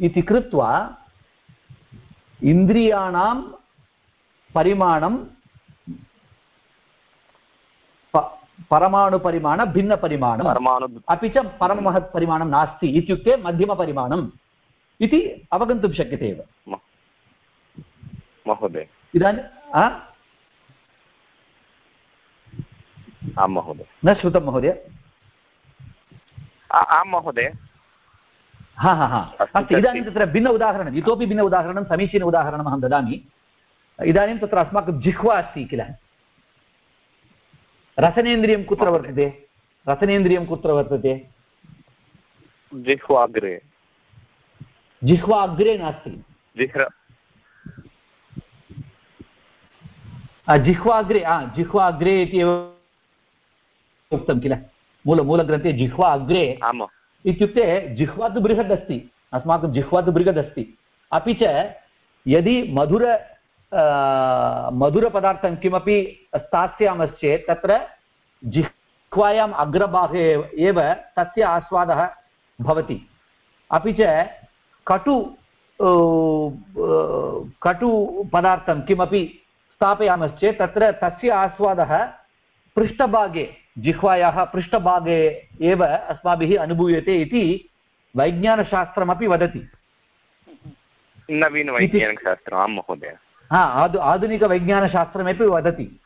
S1: इति कृत्वा इन्द्रियाणां परिमाणं परमाणुपरिमाण भिन्नपरिमाणम्
S3: परमाणु
S1: अपि च परममहत्परिमाणं नास्ति इत्युक्ते मध्यमपरिमाणम् इति अवगन्तुं शक्यते एव।
S3: महोदय।
S1: इदानीं आं?
S3: महोदय।
S1: न श्रुतं महोदय।
S3: आ- महोदय।
S1: हा हा हा।
S3: अस्तु,
S1: इदानीं तत्र भिन्न उदाहरणम् इतोपि भिन्न उदाहरणं समीचीन उदाहरणम् अहं ददामि। इदानीं तत्र अस्माकं जिह्वा अस्ति किल? रसनेन्द्रियं कुत्र वर्तते? रसनेन्द्रियं कुत्र वर्तते?
S3: जिह्वाग्रे
S1: जिह्वा अग्रे नास्ति।
S3: जिह्र
S1: आ, जिह्वा अग्रे हा जिह्वा अग्रे इति एव उक्तं किल? मूल मूलग्रन्थे जिह्वा अग्रे इत्युक्ते जिह्वा तु बृहदस्ति अस्माकं जिह्वा तु बृहदस्ति अपि च यदि मधुर मधुरपदार्थं किमपि स्थास्यामश्चेत् तत्र जिह्वायाम् अग्रभागे एव- तस्य आस्वादः भवति। अपि च कटु कटुपदार्थं किमपि स्थापयामश्चेत् तत्र तस्य आस्वादः पृष्ठभागे जिह्वायाः पृष्ठभागे एव अस्माभिः अनुभूयते इति वैज्ञानशास्त्रमपि वदति।
S3: नवीनवैज्ञानिकशास्त्रम् आं महोदय।
S1: हा आधु आधुनिकवैज्ञानशास्त्रमपि वदति।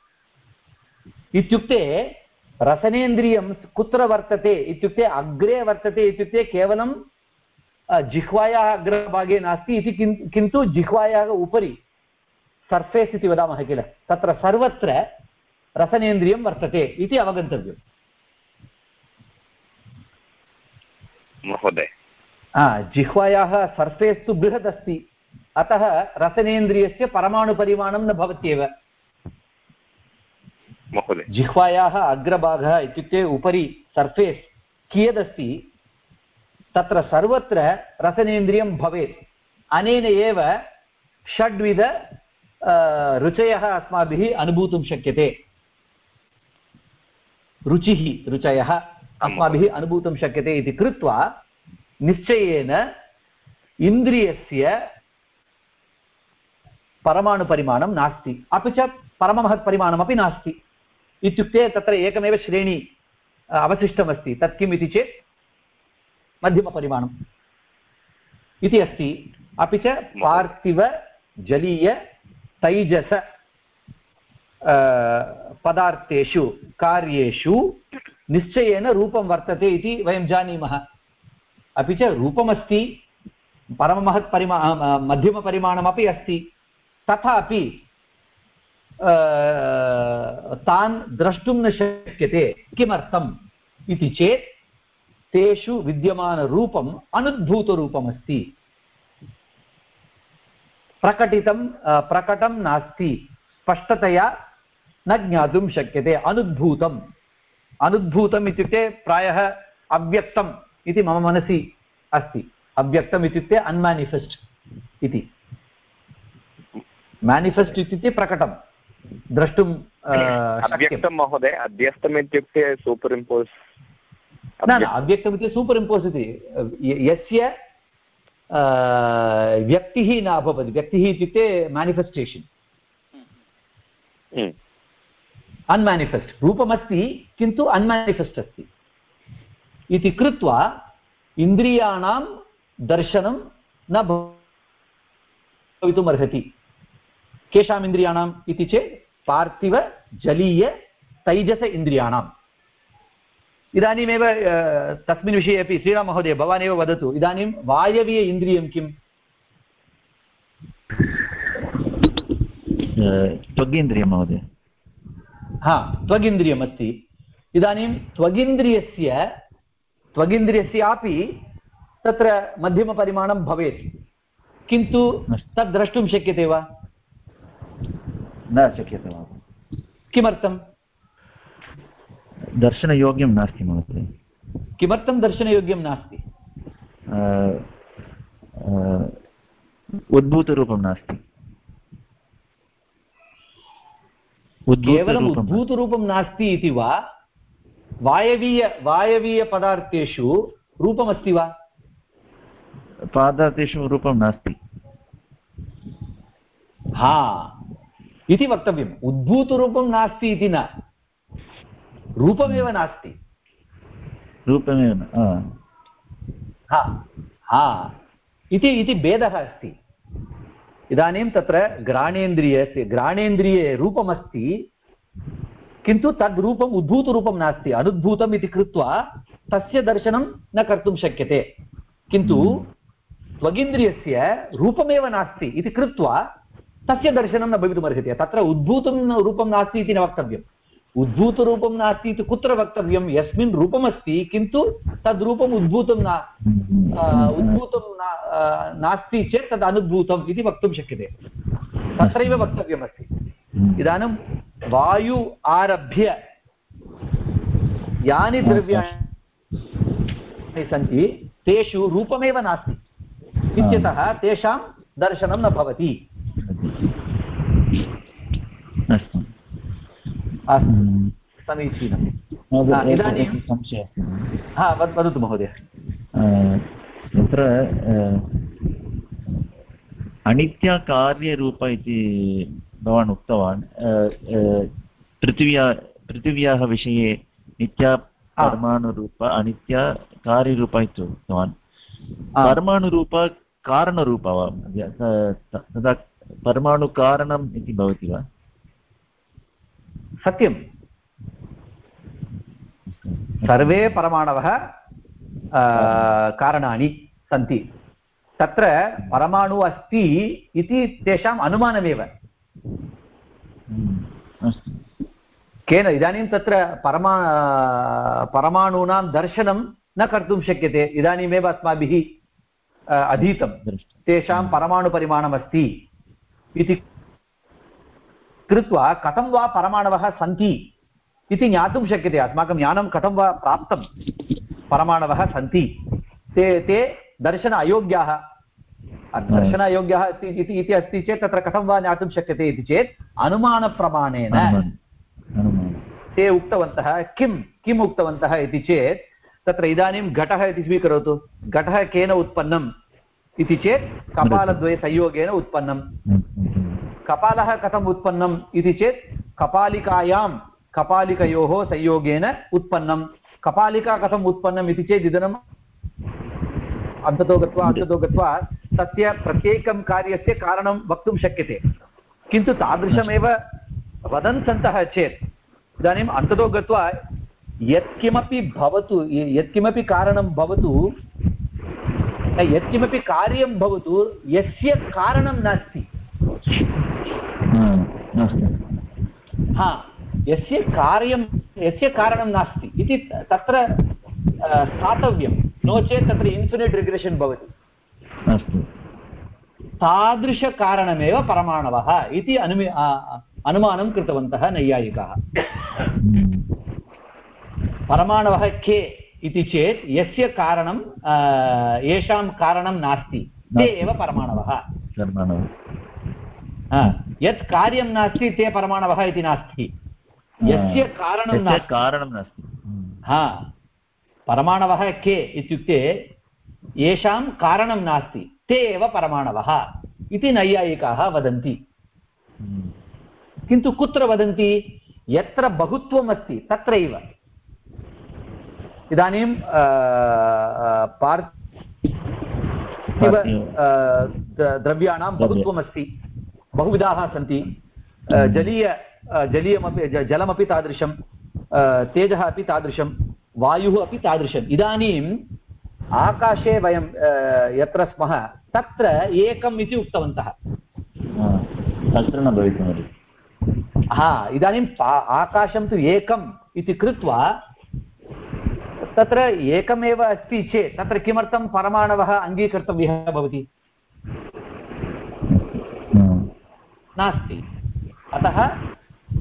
S1: इत्युक्ते रसनेन्द्रियं कुत्र वर्तते इत्युक्ते अग्रे वर्तते इत्युक्ते केवलं जिह्वायाः अग्रभागे नास्ति इति किन्- किन्तु जिह्वायाः उपरि सर्फेस् इति वदामः किल? तत्र सर्वत्र रसनेन्द्रियं वर्तते इति अवगन्तव्यम्।
S3: महोदय।
S1: हा जिह्वायाः सर्फेस् तु बृहदस्ति। अतः रसनेन्द्रियस्य परमाणुपरिमाणं न भवत्येव। जिह्वायाः अग्रभागः इत्युक्ते उपरि सर्फेस् कियदस्ति? तत्र सर्वत्र रसनेन्द्रियं भवेत्। अनेन एव षड्विध रुचयः अस्माभिः अनुभूतुं शक्यते रुचिः रुचयः अस्माभिः अनुभूतुं शक्यते इति कृत्वा निश्चयेन इन्द्रियस्य परमाणुपरिमाणं नास्ति अपि च परममहत्परिमाणमपि नास्ति इत्युक्ते तत्र एकमेव श्रेणी अवशिष्टमस्ति तत् किम् इति चेत् मध्यमपरिमाणम् इति अस्ति अपि च पार्थिव जलीय तैजस पदार्थेषु, कार्येषु निश्चयेन रूपं वर्तते इति वयं जानीमः। अपि च रूपमस्ति परममहत्परिमा मध्यमपरिमाणमपि अस्ति। तथापि तान् द्रष्टुं न शक्यते, किमर्थम् इति चेत्, तेषु विद्यमानरूपम्, अनुद्भूतरूपमस्ति। प्रकटितं प्रकटं नास्ति। स्पष्टतया न ज्ञातुं शक्यते। अनुद्भूतम्। अनुद्भूतम् इत्युक्ते प्रायः अव्यक्तम् इति मम मनसि अस्ति। अव्यक्तम् इत्युक्ते अन्मानिफेस्ट् इति। मेनिफेस्ट् इत्युक्ते प्रकटं द्रष्टुं
S3: अव्यक्तं महोदय अध्यस्तम् इत्युक्ते सूपर् इम्पोस्
S1: न न अव्यक्तम् इति सूपर् इम्पोस् इति। यस्य व्यक्तिः न अभवत् व्यक्तिः इत्युक्ते मेनिफेस्टेशन् अन्मेनिफेस्ट् रूपमस्ति किन्तु अन्मेनिफेस्ट् अस्ति इति कृत्वा इन्द्रियाणां दर्शनं न भवितुमर्हति केषाम् इन्द्रियाणाम् इति चेत् पार्थिव जलीय तैजस इन्द्रियाणाम् इदानीमेव तस्मिन् विषये अपि श्रीराममहोदय भवानेव वदतु इदानीं वायवीय इन्द्रियं किम्?
S4: त्वगेन्द्रियं महोदय।
S1: हा त्वगिन्द्रियमस्ति इदानीं त्वगिन्द्रियस्य त्वगिन्द्रियस्यापि तत्र मध्यमपरिमाणं भवेत्। किन्तु तद् द्रष्टुं शक्यते वा?
S4: न शक्यते
S1: किमर्थं
S4: दर्शनयोग्यं नास्ति महोदय
S1: किमर्थं दर्शनयोग्यं नास्ति?
S4: उद्भूतरूपं नास्ति।
S1: केवलम्
S4: उद्भूतरूपं
S1: नास्ति। इति वा? वायवीय वायवीयपदार्थेषु रूपमस्ति वा?
S4: पादातेषु रूपं नास्ति।
S1: हा इति वक्तव्यम्। उद्भूतरूपं नास्ति इति न। रूपमेव नास्ति।
S4: रूपमेव
S1: हा। हा इति इति भेदः अस्ति। इदानीं तत्र घ्राणेन्द्रियस्य घ्राणेन्द्रिये रूपमस्ति किन्तु तद् रूपम् उद्भूतरूपं नास्ति। अनुद्भूतम् इति कृत्वा तस्य दर्शनं न कर्तुं शक्यते। किन्तु त्वगिन्द्रियस्य रूपमेव नास्ति इति कृत्वा तस्य दर्शनं न भवितुमर्हति। तत्र उद्भूतं रूपं नास्ति इति न वक्तव्यम्। उद्भूतरूपं नास्ति इति कुत्र वक्तव्यं? यस्मिन् रूपमस्ति, किन्तु तद्रूपम् उद्भूतं न उद्भूतं नास्ति चेत् तद् अनुद्भूतम् इति वक्तुं शक्यते। तत्रैव वक्तव्यमस्ति। इदानीं वायु आरभ्य यानि द्रव्याणि सन्ति, तेषु रूपमेव नास्ति। इत्यतः तेषां दर्शनं न भवति
S4: अस्तु
S1: अस्तु।
S4: हम्म।
S1: समीचीनं इदानीं-। हा वद- वदतु महोदय।
S4: तत्र अनित्यकार्यरूप इति भवान् उक्तवान् पृथिव्या पृथिव्याः विषये नित्या परमाणुरूप अनित्यकार्यरूप इति उक्तवान्। परमाणुरूप कारणरूप वा? तदा परमाणुकारणम् इति भवति वा?
S1: सत्यं। सर्वे परमाणवः कारणानि सन्ति। तत्र परमाणु अस्ति इति तेषाम् अनुमानमेव।
S4: हम्म,
S1: केन इदानीं तत्र परमा परमाणूनां दर्शनं न कर्तुं शक्यते। इदानीमेव अस्माभिः अधीतं। तेषां परमाणुपरिमाणमस्ति इति कृत्वा कथं वा परमाणवः सन्ति इति ज्ञातुं शक्यते। अस्माकं ज्ञानं कथं वा प्राप्तं परमाणवः सन्ति। ते ते दर्शन अयोग्याः। दर्शन अयोग्यः इति इति अस्ति चेत् तत्र कथं वा ज्ञातुं शक्यते इति चेत् अनुमानप्रमाणेन ते उक्तवन्तः किं किम् उक्तवन्तः इति चेत् तत्र इदानीं घटः इति स्वीकरोतु। घटः केन उत्पन्नम् इति चेत् कपालद्वयसंयोगेन उत्पन्नं कपालः कथम् उत्पन्नम् इति चेत् कपालिकायां कपालिकयोः संयोगेन उत्पन्नं कपालिका कथम् उत्पन्नम् इति चेत् इदानीम् अन्ततो गत्वा अन्ततो गत्वा तस्य प्रत्येकं कार्यस्य कारणं वक्तुं शक्यते। किन्तु तादृशमेव वदन् सन्तः चेत् इदानीम् अन्ततो गत्वा यत्किमपि भवतु यत्किमपि कारणं भवतु, यत्किमपि कार्यं भवतु, यस्य कारणं नास्ति।
S4: अस्तु
S1: हा यस्य कार्यं यस्य कारणं नास्ति इति तत्र स्थातव्यं। नो चेत् तत्र इन्फिनिट् रिग्रेशन् भवति।
S4: अस्तु।
S1: तादृशकारणमेव परमाणवः इति अनुमि अनुमानं कृतवन्तः नैयायिकाः। परमाणवः के इति चेत् यस्य कारणं येषां कारणं नास्ति ते एव परमाणवः। यत् कार्यं नास्ति ते परमाणवः इति नास्ति। यस्य कारणं नास्ति।
S4: कारणं नास्ति।
S1: हा परमाणवः के इत्युक्ते येषां कारणं नास्ति ते एव परमाणवः इति नैयायिकाः वदन्ति। किन्तु कुत्र वदन्ति? यत्र बहुत्वम् अस्ति तत्रैव। इदानीं पार्थिव द्रव्याणां बहुत्वमस्ति। बहुविधाः सन्ति। अ, जलीय जलीयमपि जलमपि तादृशं तेजः अपि तादृशं वायुः अपि तादृशम्। इदानीम् आकाशे वयं यत्र स्मः तत्र एकम् इति उक्तवन्तः।
S4: तत्र न भवितुमर्हति।
S1: हा इदानीं आकाशं तु एकम् इति कृत्वा तत्र एकमेव अस्ति चेत् तत्र किमर्थं परमाणवः अङ्गीकर्तव्यः भवति? नास्ति। अतः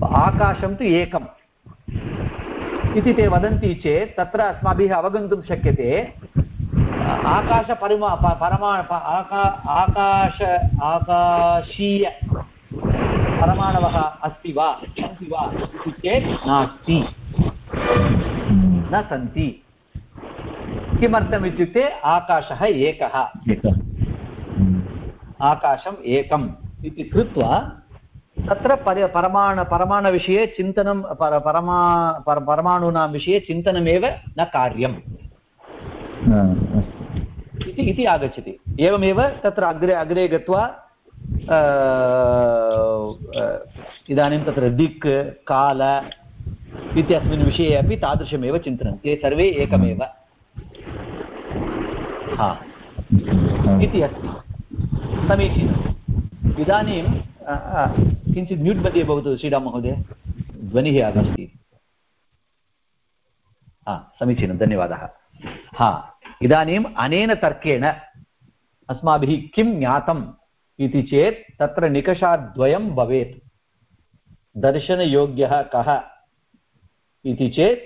S1: आकाशं तु एकम्। इति ते वदन्ति चेत् तत्र अस्माभिः अवगन्तुं शक्यते। आकाशपरिमा परमा आका आकाश आकाशीय परमाणवः अस्ति वा? सन्ति वा? इति चेत् नास्ति। न सन्ति। किमर्थम् इत्युक्ते आकाशः एकः। आकाशम् एकम्। इति कृत्वा तत्र परि परमाण परमाणुविषये चिन्तनं पर परमा पर परमाणूनां विषये चिन्तनमेव न कार्यम्। इति इति आगच्छति। एवमेव तत्र अग्रे अग्रे गत्वा इदानीं तत्र दिक् काल इत्यस्मिन् विषये अपि तादृशमेव चिन्तनं ते सर्वे एकमेव। हा। इति अस्ति। समीचीनम्। इदानीं किञ्चित् म्यूट् मध्ये भवतु श्रीराम महोदय ध्वनिः आगच्छति. हा, समीचीनं, धन्यवादः. हा, इदानीम् अनेन तर्केण अस्माभिः किं ज्ञातम् इति चेत् तत्र निकषाद्वयं भवेत्. दर्शनयोग्यः कः इति चेत्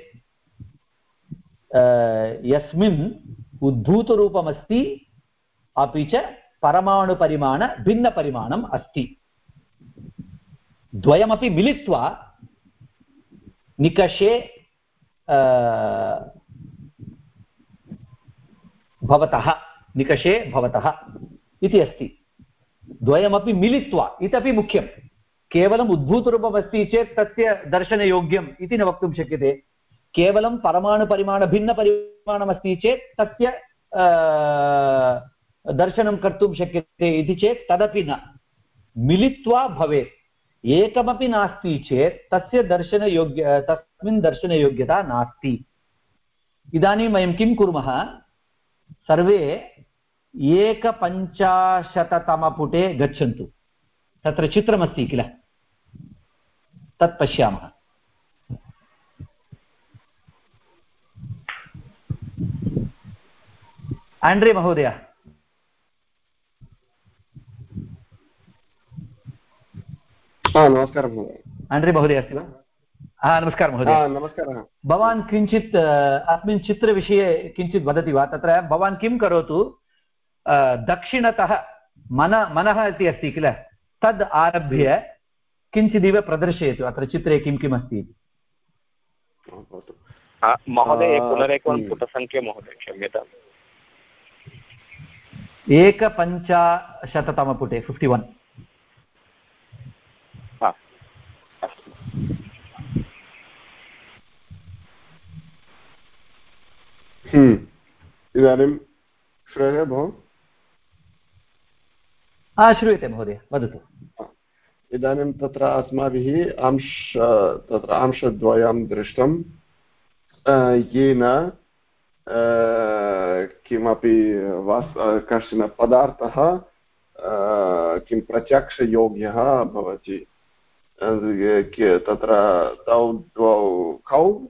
S1: यस्मिन् उद्भूतरूपमस्ति अपि च परमाणुपरिमाणभिन्नपरिमाणम् अस्ति। द्वयमपि मिलित्वा निकषे भवतः निकषे भवतः इति अस्ति। द्वयमपि मिलित्वा, इतोपि मुख्यं केवलम् उद्भूतरूपमस्ति चेत् तस्य दर्शनयोग्यम् इति न वक्तुं शक्यते। केवलं परमाणुपरिमाणभिन्नपरिमाणमस्ति चेत् तस्य दर्शनं कर्तुं शक्यते इति चेत् तदपि न। मिलित्वा भवेत्। एकमपि नास्ति चेत् तस्य दर्शनयोग्य तस्मिन् दर्शनयोग्यता नास्ति। इदानीं वयं किं कुर्मः? सर्वे एकपञ्चाशततमपुटे गच्छन्तु। तत्र चित्रमस्ति किल? तत् पश्यामः। आण्ड्रे महोदय।
S5: नमस्कारः महोदय.
S1: आण्ड्रे महोदय अस्ति वा? हा नमस्कारः महोदय.
S5: नमस्कारः.
S1: भवान् किञ्चित् अस्मिन् चित्रविषये किञ्चित् वदति वा? तत्र भवान् किं करोतु? दक्षिणतः मन मनः इति अस्ति किल? तद् आरभ्य किञ्चिदिव प्रदर्शयतु। अत्र चित्रे किं किम् अस्ति? इति
S3: महोदय पुनरेकवारं पुटसङ्ख्या महोदय क्षम्यताम्.
S1: एकपञ्चाशततमपुटे फिफ्टि वन्
S5: इदानीं श्रूयते भो।
S1: हा श्रूयते महोदय वदतु।
S5: इदानीं तत्र अस्माभिः अंश तत्र अंशद्वयं दृष्टं येन किमपि वास् कश्चन पदार्थः किं प्रत्यक्षयोग्यः भवति। तत्र तौ द्वौ कौ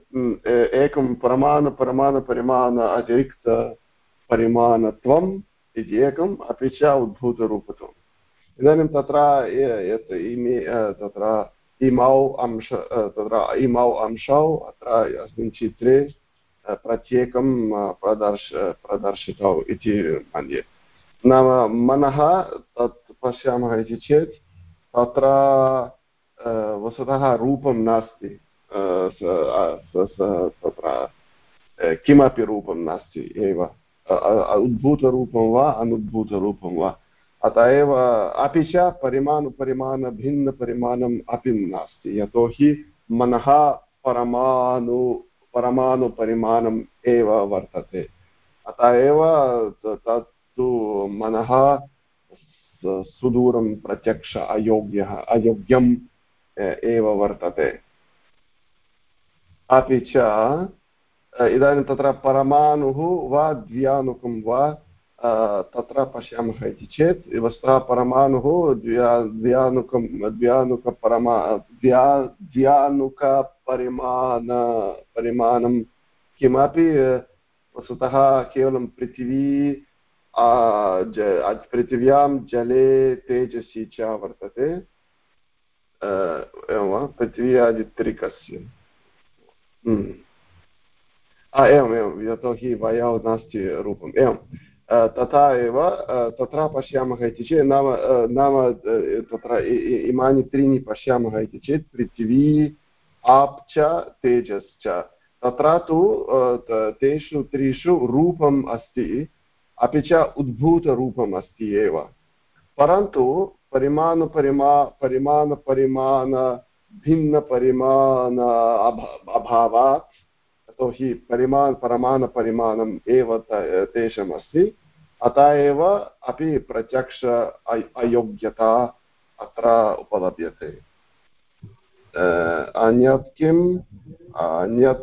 S5: एकं प्रमाण प्रमाणपरिमाण अतिरिक्तपरिमाणत्वम् इति एकम् अपि च उद्भूतरूपत्वम्। इदानीं तत्र यत् इमे तत्र इमौ अंश तत्र इमौ अंशौ, अत्र अस्मिन् चित्रे प्रत्येकं प्रदर्श, प्रदर्शितौ इति मन्ये। नाम मनः तत् पश्यामः इति चेत् तत्र वस्तुतः रूपं नास्ति तत्र किमपि रूपं नास्ति एव। उद्भूतरूपं वा अनुद्भूतरूपं वा। अतः एव अपि च परिमाणुपरिमाणभिन्नपरिमाणम् अपि नास्ति। यतोहि मनः परमाणु, परमाणुपरिमाणम् एव वर्तते। अतः एव तत्तु मनः सुदूरं प्रत्यक्ष अयोग्यः, अयोग्यम् एव वर्तते। अपि च इदानीं तत्र परमाणुः वा द्व्यानुकं वा तत्र पश्यामः इति चेत् वस्तुतः परमाणुः, द्व्या द्व्यानुकं द्व्यानुकपरमा द्व्या द्व्यानुकपरिमाण परिमाणं किमपि, वस्तुतः केवलं पृथिवी पृथिव्यां जले तेजसि च वर्तते। एवं वा पृथिवी आदित्रिकस्य हम्म। एवम् एवं यतोहि वायौ नास्ति रूपम् एवं तथा एव तत्र पश्यामः इति चेत् नाम नाम तत्र इमानि त्रीणि पश्यामः इति चेत् पृथिवी आप् च तेजश्च तत्र तु तेषु त्रिषु रूपम् अस्ति अपि च उद्भूतरूपम् अस्ति एव परन्तु परिमाणपरिमा परिमाणपरिमाण भिन्नपरिमाण अभावात् यतोहि परिमाण परमाणपरिमाणम् एव तेषाम् अस्ति अतः एव अपि प्रत्यक्ष अयोग्यता अत्र उपलभ्यते। अन्यत् किम्? अन्यत्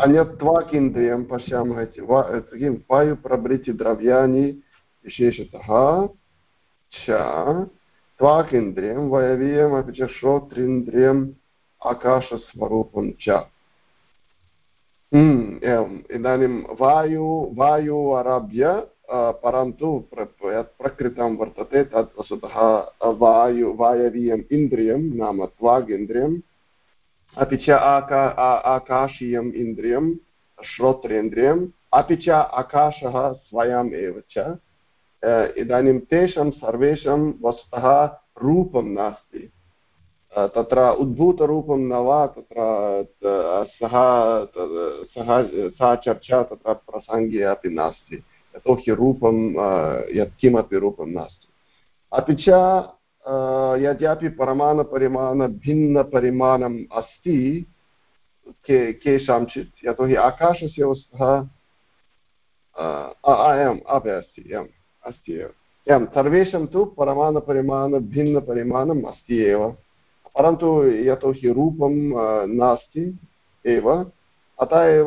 S5: अन्यत्वाकिन्द्रियं पश्यामः किं? वायुप्रभृतिद्रव्याणि विशेषतः। च त्वाकिन्द्रियं वयवीयमपि च श्रोत्रेन्द्रियम् आकाशस्वरूपं च। हम्म, एवम्। इदानीं वायु वायु आरभ्य परन्तु यत् प्रकृतं वर्तते तत् वस्तुतः वायु वायवीयम् इन्द्रियं नाम त्वागिन्द्रियम् अपि च आका आकाशीयम् इन्द्रियं श्रोत्रेन्द्रियम् अपि च आकाशः स्वयम् एव च। इदानीं तेषां सर्वेषां वस्तुतः रूपं नास्ति तत्र उद्भूतरूपं न वा तत्र सः सः सा चर्चा तत्र प्रसङ्गे अपि नास्ति यतोहि रूपं यत्किमपि रूपं नास्ति अपि च यद्यपि परमाणपरिमाणभिन्नपरिमाणम् अस्ति के केषाञ्चित् यतोहि आकाशस्य वस्तुः एवम् अपि अस्ति एवम् अस्ति एव। एवं सर्वेषां तु परमाणपरिमाणभिन्नपरिमाणम् अस्ति एव। परन्तु यतोहि रूपं नास्ति एव। अतः एव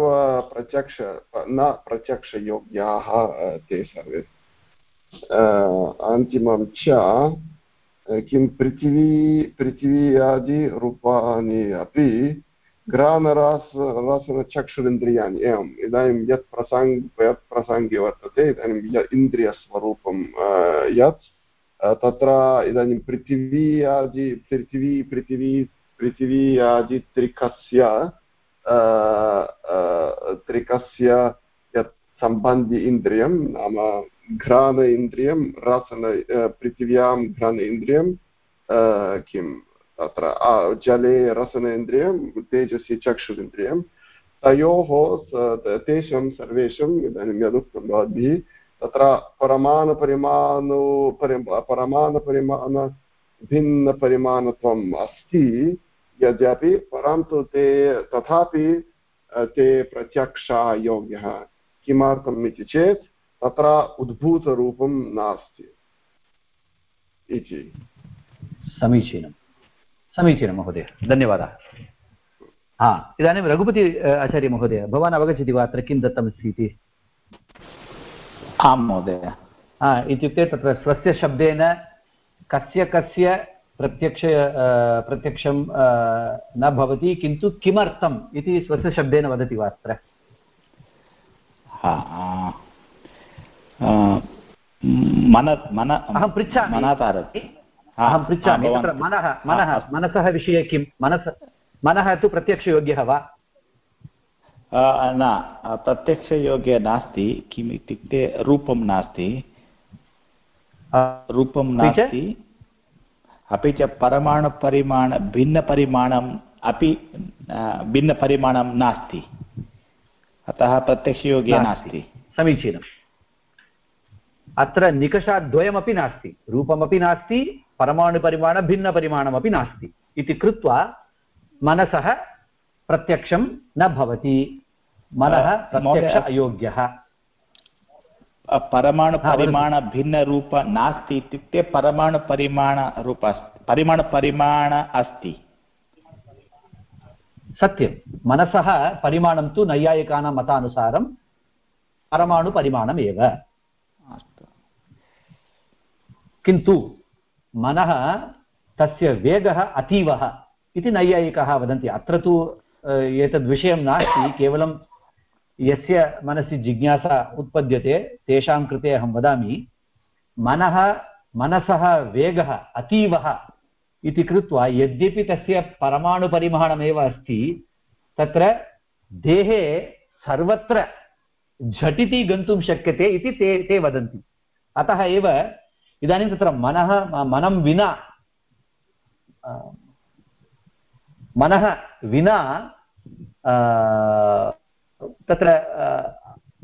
S5: प्रत्यक्ष, न प्रत्यक्षयोग्याः ते सर्वे। अन्तिमं च किं पृथिवी पृथिवी आदिरूपाणि अपि घ्राणरास रसनचक्षुरिन्द्रियाणि एवम् इदानीं यत् प्रसङ्ग यत् प्रसङ्गे वर्तते इदानीं य इन्द्रियस्वरूपं यत् तत्र इदानीं पृथिवी आदि पृथिवी पृथिवी पृथिवी आदि त्रिकस्य त्रिकस्य यत् सम्बन्धि इन्द्रियं नाम घ्राण इन्द्रियं रसन पृथिव्यां घ्राण इन्द्रियं किं तत्र जले, रसनेन्द्रियं, तेजसि, चक्षुरिन्द्रियं, तयोः तेषां सर्वेषाम् इदानीं यदुक्तं भवद्भिः, तत्र परमाणुपरिमाणो, परि, परमाणुपरिमाण, भिन्नपरिमाणत्वम् अस्ति, यद्यपि, परन्तु ते, तथापि ते प्रत्यक्षायोग्यः। किमर्थम् इति चेत्, तत्र उद्भूतरूपं नास्ति। इति।
S1: समीचीनं समीचीनं महोदय. धन्यवादः. हा इदानीं रघुपति आचार्यमहोदय भवान् अवगच्छति वा? अत्र किं दत्तमस्ति इति?
S2: आं महोदय.
S1: इत्युक्ते तत्र स्वस्य शब्देन कस्य कस्य प्रत्यक्ष प्रत्यक्षं न भवति किन्तु किमर्थम् इति स्वस्य शब्देन वदति वा अत्र?
S2: मन मन
S1: अहं पृच्छामि. अहं पृच्छामि तत्र मनः मनः मनसः विषये किं? मनस मनः तु प्रत्यक्षयोग्यः वा?
S2: न प्रत्यक्षयोग्य नास्ति किम् इत्युक्ते रूपं नास्ति। रूपं नास्ति। अपि च परमाणुपरिमाण भिन्नपरिमाणम् अपि भिन्नपरिमाणं नास्ति। अतः प्रत्यक्षयोग्य नास्ति।
S1: समीचीनम्। अत्र निकषाद्वयमपि नास्ति। रूपमपि नास्ति परमाणुपरिमाणभिन्नपरिमाणमपि नास्ति। इति कृत्वा मनसः प्रत्यक्षं न भवति। मनः प्रत्यक्ष अयोग्यः।
S2: परमाणुपरिमाणभिन्नरूप नास्ति इत्युक्ते परमाणुपरिमाणरूप परिमाणपरिमाण अस्ति।
S1: सत्यं। मनसः परिमाणं तु नैयायिकानां मतानुसारं परमाणुपरिमाणमेव
S2: अस्तु।
S1: किन्तु मनः तस्य वेगः अतीवः इति नैयायिकाः वदन्ति। अत्र तु एतद् विषयं नास्ति, केवलं यस्य मनसि जिज्ञासा उत्पद्यते, तेषां कृते अहं वदामि, मनः, मनसः वेगः अतीवः इति कृत्वा, यद्यपि तस्य परमाणुपरिमाणमेव अस्ति, तत्र देहे सर्वत्र झटिति गन्तुं शक्यते इति ते ते वदन्ति। अतः एव इदानीं तत्र मनः मनं विना मनः विना तत्र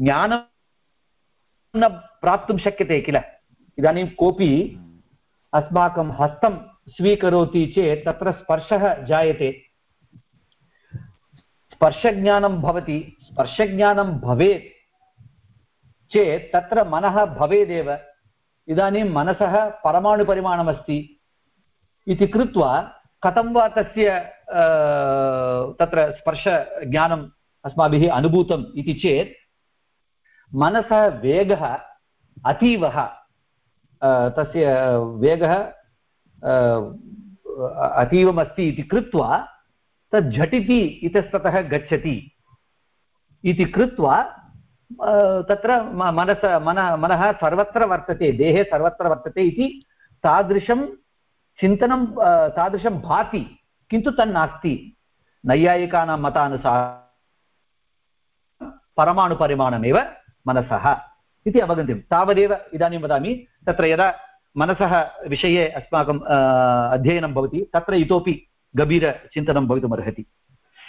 S1: ज्ञानं न प्राप्तुं शक्यते किल? इदानीं कोऽपि अस्माकं हस्तं स्वीकरोति चेत् तत्र स्पर्शः जायते। स्पर्शज्ञानं भवति, स्पर्शज्ञानं भवेत् चेत् तत्र मनः भवेदेव। इदानीं मनसः परमाणुपरिमाणमस्ति इति कृत्वा कथं वा तस्य तत्र स्पर्शज्ञानम् अस्माभिः अनुभूतम् इति चेत् मनसः वेगः अतीवः तस्य वेगः अतीवमस्ति इति कृत्वा तत् इतस्ततः गच्छति इति कृत्वा तत्र मनस मन मनः सर्वत्र वर्तते, देहे सर्वत्र वर्तते इति तादृशं चिन्तनं तादृशं भाति, किन्तु तन्नास्ति। नैयायिकानां मतानुसारं परमाणुपरिमाणमेव मनसः इति अवगन्तव्यं तावदेव इदानीं वदामि, तत्र यदा मनसः विषये अस्माकं अध्ययनं भवति, तत्र इतोपि गभीरचिन्तनं भवितुमर्हति।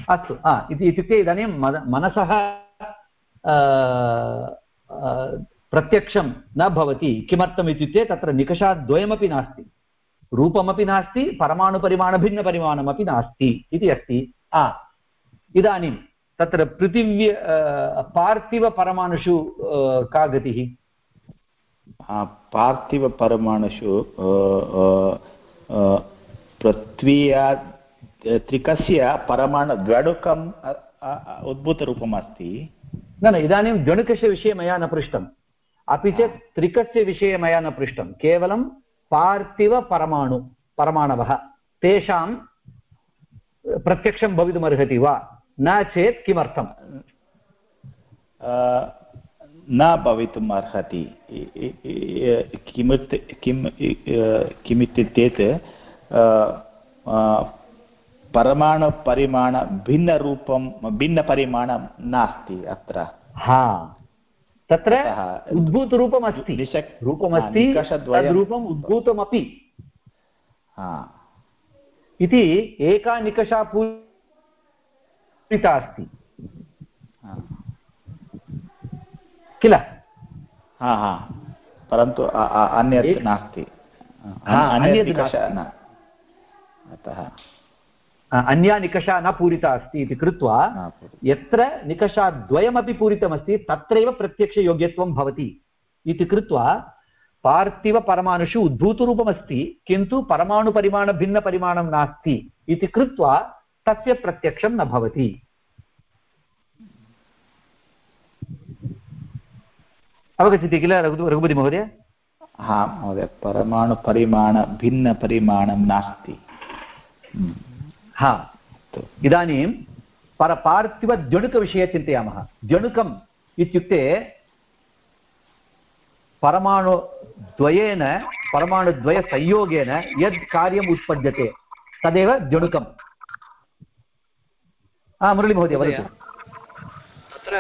S1: अस्तु, हा, इति इत्युक्ते इदानीं मन मनसः प्रत्यक्षं न भवति किमर्थम् इत्युक्ते तत्र निकषाद्वयमपि नास्ति। रूपमपि नास्ति, परमाणुपरिमाणभिन्नपरिमाणमपि नास्ति इति अस्ति। आ, इदानीं तत्र पृथिव्य पार्थिवपरमाणुषु का गतिः?
S2: पार्थिवपरमाणुषु पृथ्व्या, त्रिकस्य परमाणुद्वडुकम् अ- अ- उद्भूतरूपम् अस्ति
S1: न न इदानीं जणुकस्य विषये मया न पृष्टम्। अपि च त्रिकस्य विषये मया न पृष्टं केवलं पार्थिवपरमाणु परमाणवः। तेषां प्रत्यक्षं भवितुमर्हति वा? न चेत् किमर्थम्?
S2: अ, न भवितुम् अर्हति किमित् किम् किमित्युक्ते परमाणुपरिमाण भिन्नरूपं भिन्नपरिमाणं नास्ति अत्र।
S1: हा। तत्र
S2: अतः
S1: उद्भूतरूपमस्ति
S2: निशक्-
S1: रूपमस्ति
S2: हा,
S1: तद्रूपम् उद्भूतमपि।
S2: हा।
S1: इति एका निकषा पूरिता अस्ति। किल?
S2: हा हा। परन्तु अन्यत् नास्ति। अन्यत् अतः
S1: अन्या निकषा न पूरिता अस्ति इति कृत्वा यत्र निकषाद्वयमपि पूरितमस्ति तत्रैव प्रत्यक्षयोग्यत्वं भवति इति कृत्वा पार्थिवपरमाणुषु उद्भूतरूपमस्ति किन्तु परमाणुपरिमाणभिन्नपरिमाणं नास्ति इति कृत्वा तस्य प्रत्यक्षं न भवति। अवगच्छति किल रघु रघुपति महोदय?
S2: हा महोदय परमाणुपरिमाण भिन्नपरिमाणं नास्ति। हम्म,
S1: हा
S2: अस्तु।
S1: इदानीं पर पार्थिवद्यणुकविषये चिन्तयामः। द्यणुकम् इत्युक्ते परमाणुद्वयेन परमाणुद्वयसंयोगेन यद् कार्यम् उत्पद्यते तदेव द्यणुकम्। हा मुरळीमहोदय वदतु।
S6: तत्र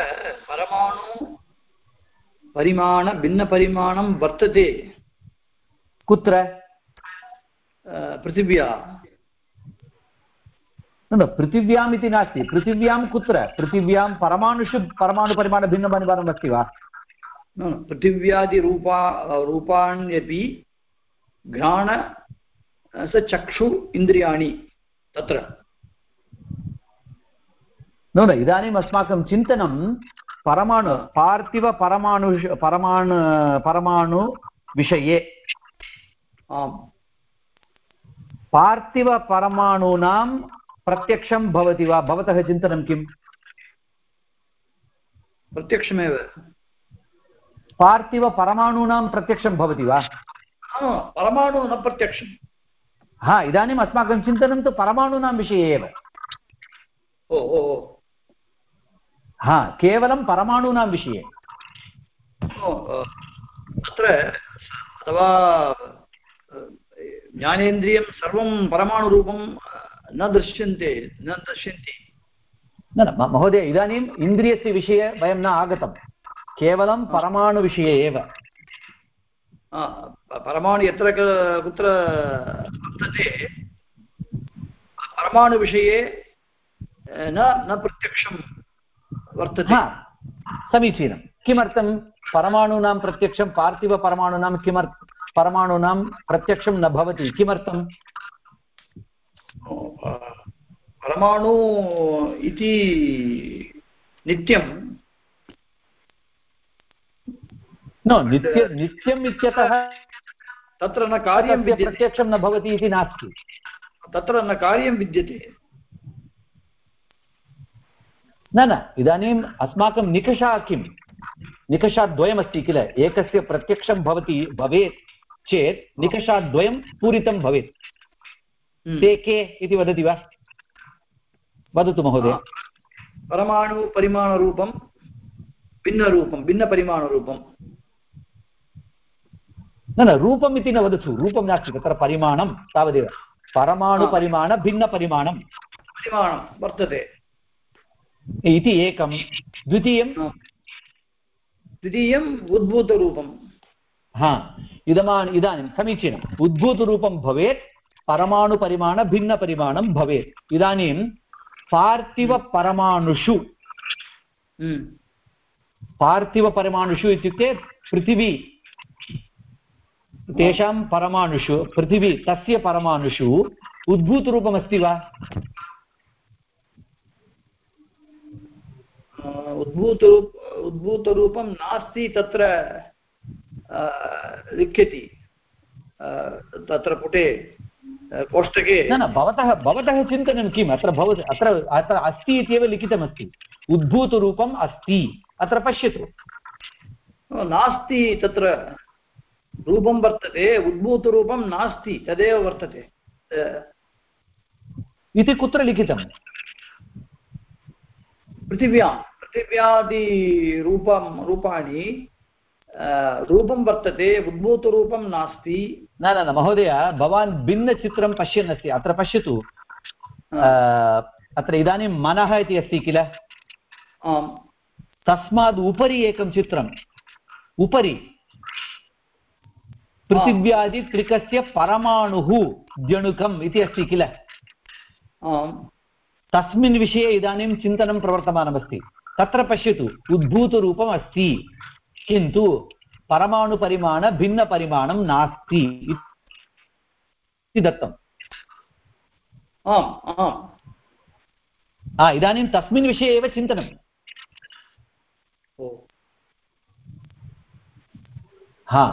S6: परमाणु परिमाण भिन्नपरिमाणं वर्तते।
S1: कुत्र?
S6: पृथिव्या।
S1: न न पृथिव्याम् इति नास्ति। पृथिव्यां कुत्र? पृथिव्यां परमाणुषु परमाणुपरिमाणभिन्नपरिमाणम् अस्ति वा?
S6: न, पृथिव्यादिरूपा रूपाण्यपि घ्राण स चक्षु इन्द्रियाणि तत्र।
S1: न न इदानीम् अस्माकं चिन्तनं परमाणु पार्थिवपरमाणु परमाणु परमाणुविषये
S6: आम्।
S1: पार्थिवपरमाणूनां प्रत्यक्षं भवति वा? भवतः चिन्तनं किम्
S6: प्रत्यक्षमेव।
S1: पार्थिवपरमाणूनां प्रत्यक्षं भवति वा?
S6: हा, परमाणु न प्रत्यक्षं
S1: हा इदानीम् अस्माकं चिन्तनं तु परमाणूनां विषये एव।
S6: ओ ओ ओ।
S1: हा केवलं परमाणूनां विषये।
S6: तत्र अथवा ज्ञानेन्द्रियं सर्वं परमाणुरूपं न दृश्यन्ते न दृश्यन्ति।
S1: न न महोदय इदानीम् इन्द्रियस्य विषये वयं न आगतं केवलं परमाणुविषये एव।
S6: परमाणु यत्र कुत्र वर्तते परमाणुविषये न न प्रत्यक्षं वर्तते।
S1: समीचीनं। किमर्थं परमाणूनां प्रत्यक्षं पार्थिवपरमाणूनां किमर् परमाणूनां प्रत्यक्षं न भवति? किमर्थं
S6: परमाणु इति नित्यं।
S1: न नित्य नित्यम् इत्यतः
S6: तत्र न कार्यं
S1: प्रत्यक्षं न भवति इति नास्ति।
S6: तत्र न कार्यं विद्यते।
S1: न न इदानीम् अस्माकं निकषः किं निकषाद्वयमस्ति किल? एकस्य प्रत्यक्षं भवति भवेत् चेत् निकषाद्वयं पूरितं भवेत्। ते के इति वदति वा वदतु महोदय
S6: परमाणु परिमाणरूपं भिन्नरूपं भिन्नपरिमाणरूपं
S1: न न रूपम् इति न वदतु रूपं नास्ति तत्र परिमाणं तावदेव परमाणुपरिमाण भिन्नपरिमाणं
S6: परिमाणं वर्तते
S1: इति एकं द्वितीयं
S6: द्वितीयम् उद्भूतरूपं
S1: हा इदमान् इदानीं समीचीनम् उद्भूतरूपं भवेत् परमाणुपरिमाण भिन्नपरिमाणं भवेत्। इदानीं पार्थिवपरमाणुषु
S6: हम्म।
S1: पार्थिवपरमाणुषु इत्युक्ते पृथिवी। तेषां परमाणुषु पृथिवी तस्य परमाणुषु उद्भूतरूपमस्ति वा?
S6: उद्भूतरूप उद्भूतरूपं नास्ति तत्र लिख्यति। तत्र पुटे। कोष्टके
S1: न न भवतः भवतः चिन्तनं किम्? अत्र भवत् अत्र अत्र अस्ति इत्येव लिखितमस्ति। उद्भूतरूपम् अस्ति। अत्र पश्यतु।
S6: नास्ति तत्र रूपं वर्तते उद्भूतरूपं नास्ति तदेव वर्तते।
S1: इति कुत्र लिखितं?
S6: पृथिव्यां पृथिव्यादिरूपं रूपाणि रूपं वर्तते उद्भूतरूपं नास्ति
S1: न न न महोदय भवान् भिन्नचित्रं पश्यन् अस्ति अत्र पश्यतु अत्र इदानीं मनः इति अस्ति किल
S6: आम्
S1: तस्मात् उपरि एकं चित्रम् उपरि पृथिव्यादित्रिकस्य परमाणुः द्यणुकम् इति अस्ति किल
S6: आम्
S1: तस्मिन् विषये इदानीं चिन्तनं प्रवर्तमानमस्ति तत्र पश्यतु उद्भूतरूपम् अस्ति किन्तु परमाणुपरिमाण भिन्नपरिमाणं नास्ति इति दत्तम्।
S6: आम् आम्।
S1: इदानीं तस्मिन् विषये एव चिन्तनम्। हा।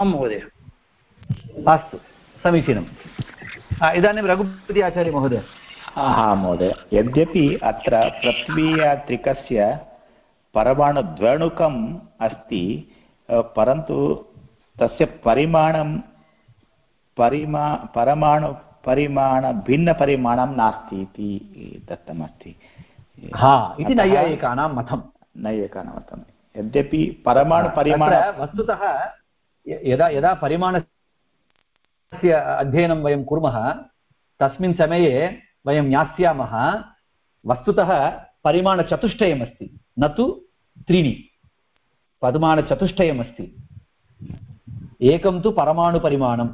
S6: आं महोदय।
S1: अस्तु समीचीनं हा, इदानीं रघुपति आचार्य महोदय
S2: हा महोदय यद्यपि अत्र पृथ्वीयात्रिकस्य परमाणुद्वणुकम् अस्ति अ, परन्तु तस्य परिमाणं परिमा परमाणु परिमाणभिन्नपरिमाणं नास्ति इति दत्तमस्ति
S1: हा इति
S2: अतः
S1: नैयायिकानां मतं
S2: नैयायिकानां यद्यपि परमाणुपरिमाण
S1: तत्र वस्तुतः य- यदा यदा परिमाणस्य अध्ययनं वयं कुर्मः तस्मिन् समये वयं ज्ञास्यामः वस्तुतः परिमाणचतुष्टयमस्ति न तु त्रीणि परिमाणचतुष्टयमस्ति एकं तु परमाणुपरिमाणं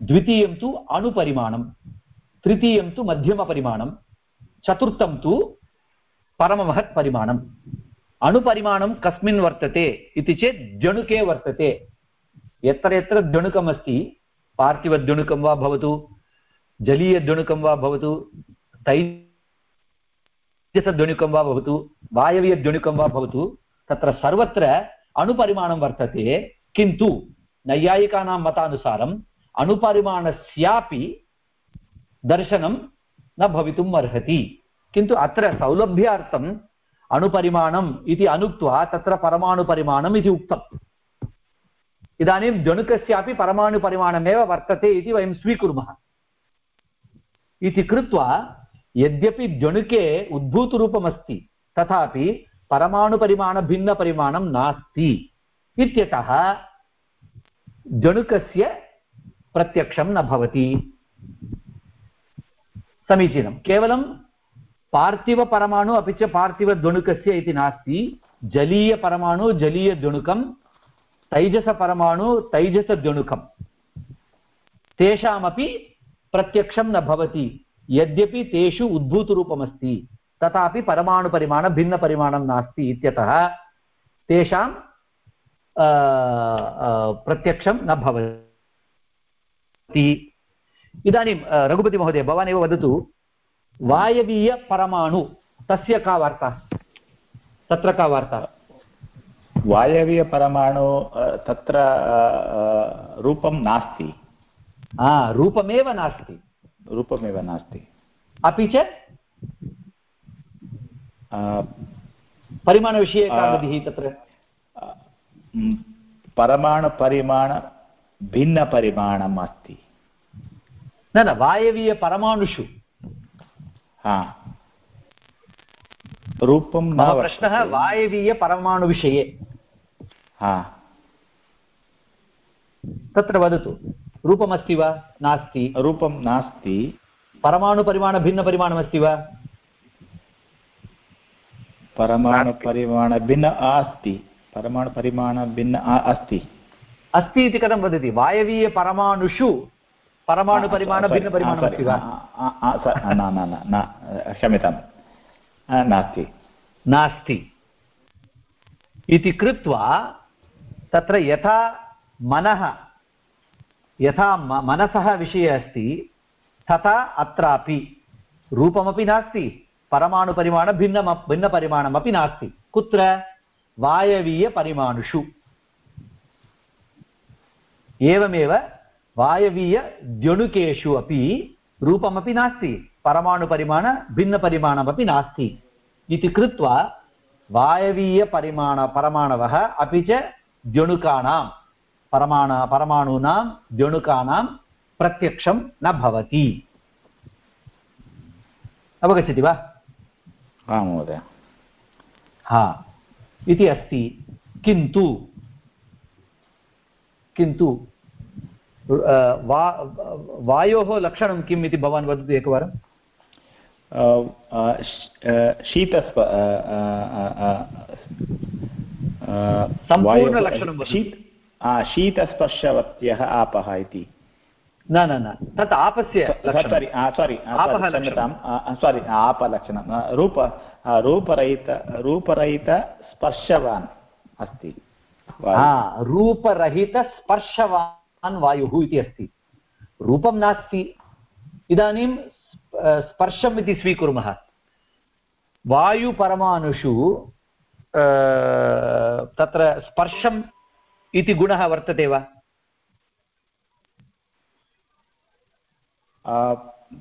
S1: द्वितीयं तु अणुपरिमाणं तृतीयं तु मध्यमपरिमाणं चतुर्थं तु परममहत्परिमाणम् अणुपरिमाणं कस्मिन् वर्तते इति चेत् द्यणुके वर्तते यत्र यत्र द्यणुकमस्ति पार्थिवद्यणुकं वा भवतु जलीयद्यणुकं वा भवतु तैजसद्यणुकं वा भवतु। वायवीयद्यणुकं वा भवतु। तत्र सर्वत्र अणुपरिमाणं वर्तते। किन्तु नैयायिकानां मतानुसारम् अणुपरिमाणस्यापि दर्शनं न भवितुम् अर्हति। किन्तु अत्र सौलभ्यार्थम् अणुपरिमाणम् इति अनुक्त्वा तत्र परमाणुपरिमाणम् इति उक्तम्। इदानीं द्वणुकस्यापि परमाणुपरिमाणमेव वर्तते इति वयं स्वीकुर्मः। इति कृत्वा यद्यपि जणुके उद्भूतरूपमस्ति, तथापि परमाणुपरिमाणभिन्नपरिमाणं नास्ति। इत्यतः जणुकस्य प्रत्यक्षं न भवति। समीचीनं। केवलं पार्थिवपरमाणु, अपि च पार्थिवद्वणुकस्य इति नास्ति। जलीयपरमाणु जलीयद्वणुकं तैजसपरमाणु तैजसद्वणुकं तेषामपि प्रत्यक्षं न भवति। यद्यपि तेषु उद्भूतरूपमस्ति तथापि परमाणुपरिमाणभिन्नपरिमाणं नास्ति इत्यतः तेषां प्रत्यक्षं न भवति। इदानीं रघुपतिमहोदय भवान् एव वदतु वायवीयपरमाणु तस्य का वार्ता? तत्र का वार्ता?
S7: वायवीयपरमाणु तत्र रूपं नास्ति।
S1: रूपमेव नास्ति।
S7: रूपमेव नास्ति।
S1: अपि च? परिमाणविषये का विधिः तत्र?
S7: परमाणुपरिमाण भिन्नपरिमाणम् अस्ति।
S1: न न वायवीयपरमाणुषु
S7: हा। रूपं न
S1: प्रश्नः वायवीयपरमाणुविषये
S7: हा।
S1: तत्र वदतु। रूपमस्ति वा? नास्ति।
S7: रूपं नास्ति।
S1: परमाणुपरिमाणभिन्नपरिमाणमस्ति वा?
S7: परमाणुपरिमाणभिन्न अस्ति परमाणुपरिमाणभिन्न अस्ति।
S1: अस्ति इति कथं वदति? वायवीयपरमाणुषु परमाणुपरिमाणभिन्नपरिमाणमस्ति वा?
S7: न न न न क्षम्यतां। नास्ति।
S1: नास्ति। इति कृत्वा तत्र यथा मनः यथा मनसः विषये अस्ति तथा अत्रापि रूपमपि नास्ति परमाणुपरिमाणभिन्नम भिन्नपरिमाणमपि नास्ति कुत्र वायवीयपरिमाणुषु एवमेव वायवीयद्यणुकेषु अपि रूपमपि नास्ति परमाणुपरिमाणभिन्नपरिमाणमपि नास्ति इति कृत्वा वायवीयपरिमाण परमाणवः अपि च द्यणुकानां परमाण परमाणूनां द्यणुकानां प्रत्यक्षं न भवति. अवगच्छति वा?
S7: हा महोदय.
S1: हा इति अस्ति. किन्तु किन्तु वा वायोः लक्षणं किम् इति भवान् वदतु एकवारं.
S7: शीतस्प
S1: सम्पूर्णलक्षणं
S7: शीत शीतस्पर्शवत्यः आपः इति।
S1: न न न तत् आपस्य
S7: सारि सारि क्षम्यतां सारि आपलक्षणं रूप रूपरहित रूपरहितस्पर्शवान् अस्ति।
S1: रूपरहितस्पर्शवान् वायुः इति अस्ति। रूपं नास्ति। इदानीं स्पर्शम् इति स्वीकुर्मः। वायुपरमाणुषु तत्र स्पर्शम् इति गुणः वर्तते वा?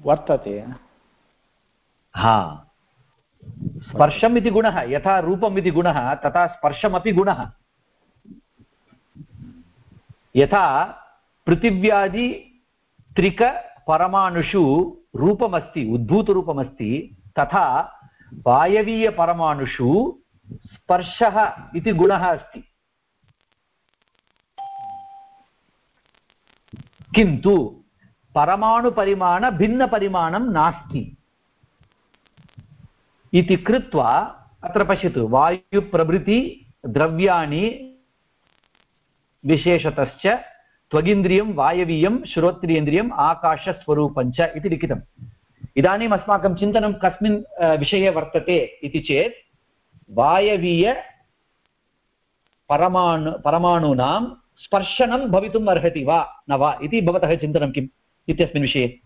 S7: वर्तते।
S1: हा। स्पर्शम् इति गुणः यथा रूपम् इति गुणः तथा स्पर्शमपि गुणः। यथा पृथिव्यादि त्रिकपरमाणुषु रूपमस्ति उद्भूतरूपमस्ति तथा वायवीयपरमाणुषु स्पर्शः इति गुणः अस्ति। किन्तु परमाणुपरिमाणभिन्नपरिमाणं नास्ति। इति कृत्वा अत्र पश्यतु, वायुप्रभृति द्रव्याणि विशेषतश्च त्वगिन्द्रियं, वायवीयं, श्रोत्रियेन्द्रियम् आकाशस्वरूपञ्च इति लिखितम्। इदानीम् अस्माकं चिन्तनं कस्मिन् विषये वर्तते इति चेत् वायवीय परमाणु, परमाणूनां स्पर्शनं भवितुम् अर्हति वा न वा इति भवतः चिन्तनं किम् इत्यस्मिन् विषये?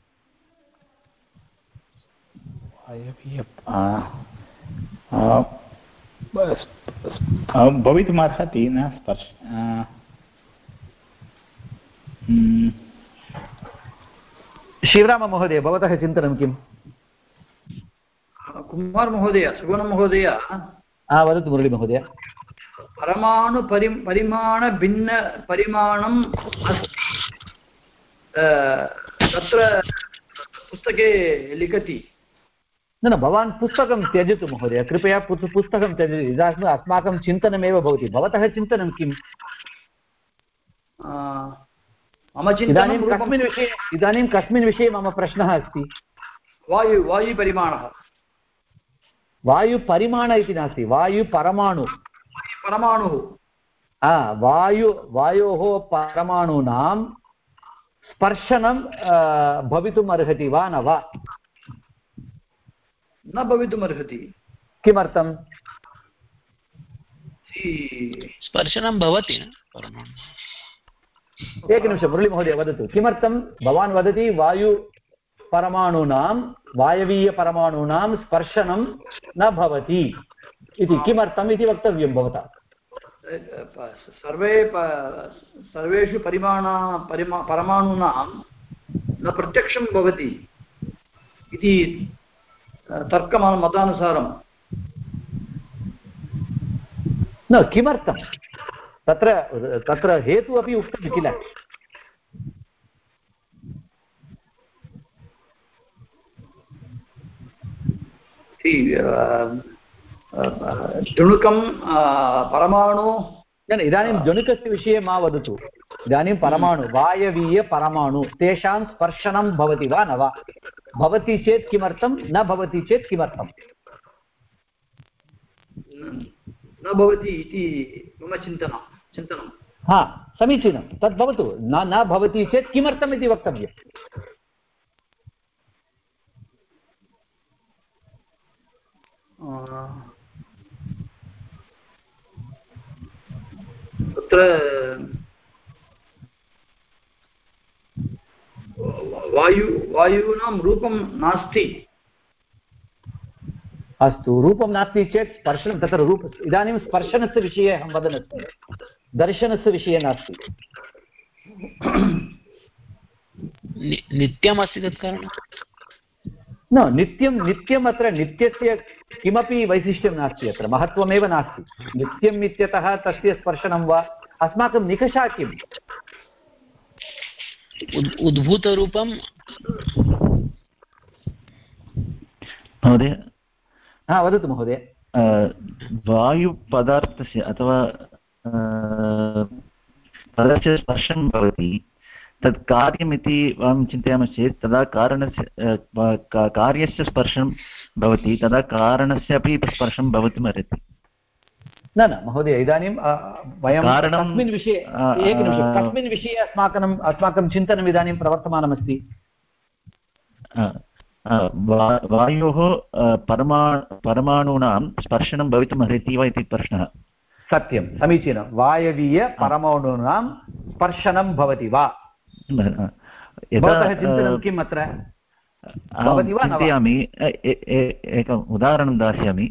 S7: भवितुमर्हति न स्पर्श
S1: शिवराममहोदय भवतः चिन्तनं किम्?
S6: कुमारमहोदय सुगुणमहोदय।
S1: वदतु मुरळीमहोदय
S6: परमाणुपरि परिमाणभिन्नपरिमाणम् अस्ति तत्र पुस्तके लिखति
S1: न न भवान् पुस्तकं त्यजतु महोदय कृपया पुस् पुस्तकं त्यजतु इदानीम् अस्माकं चिन्तनमेव भवति। भवतः चिन्तनं किम्?
S6: मम
S1: इदानीं कस्मिन् विषये इदानीं कस्मिन् विषये मम प्रश्नः अस्ति।
S6: वायु वायुपरिमाणः।
S1: वायुपरिमाण इति नास्ति वायुपरमाणु।
S6: परमाणुः।
S1: हा, वायु वायोः परमाणूनां स्पर्शनं भवितुम् अर्हति वा न वा?
S6: न भवितुमर्हति।
S1: किमर्थम्
S8: स्पर्शनं भवति परमाणु।
S1: एकनिमिषं मुरळीमहोदय वदतु। किमर्थं? भवान् वदति वायुपरमाणूनां वायवीयपरमाणूनां स्पर्शनं न भवति इति। किमर्थम् इति वक्तव्यं भवता।
S6: सर्वे सर्वेषु परिमाणा परिमा परमाणूनां न प्रत्यक्षं भवति इति तर्कम मतानुसारं।
S1: न किमर्थं? तत्र तत्र हेतु अपि उक्तं किल?
S6: इति, अ, अ, परमाणु
S1: न इदानीं जनुकस्य विषये मा वदतु इदानीं परमाणु वायवीयपरमाणु तेषां स्पर्शनं भवति वा न वा भवति चेत् किमर्थं न भवति चेत् किमर्थम्
S6: न भवति इति मम चिन्तनं चिन्तनं
S1: हा समीचीनं तद् भवतु न न भवति चेत् किमर्थम् इति वक्तव्यम्
S6: अ, तत्र वायु वायूनां रूपं नास्ति।
S1: अस्तु रूपं नास्ति चेत् स्पर्शनं तत्र रूप इदानीं स्पर्शनस्य विषये अहं वदन् अस्मि दर्शनस्य विषये नास्ति।
S8: नित्यमस्ति तत्कारणं
S1: न नित्यं नित्यम् अत्र नित्यस्य किमपि वैशिष्ट्यं नास्ति अत्र महत्त्वमेव नास्ति। नित्यम् इत्यतः तस्य स्पर्शनं वा अस्माकं निकषा किम्?
S8: उद्भूतरूपं।
S4: महोदय।
S1: हा वदतु महोदय।
S4: वायुपदार्थस्य अथवा पदस्य स्पर्शं भवति तत् कार्यमिति वयं चिन्तयामश्चेत् तदा कारणस्य कार्यस्य स्पर्शं भवति तदा कारणस्य अपि स्पर्शं भवितुमर्हति
S1: न न महोदय इदानीं वयं कस्मिन् विषये एकनिमिषं कस्मिन् विषये अस्माकम् अस्माकं चिन्तनम् इदानीं प्रवर्तमानमस्ति।
S4: वायोः परमा परमाणूनां स्पर्शनं भवितुमर्हति वा इति प्रश्नः।
S1: सत्यं समीचीनं। वायवीयपरमाणूनां स्पर्शनं भवति वा? भवतः चिन्तनं किम् अत्र?
S4: चिन्तयामि एकम् उदाहरणं दास्यामि।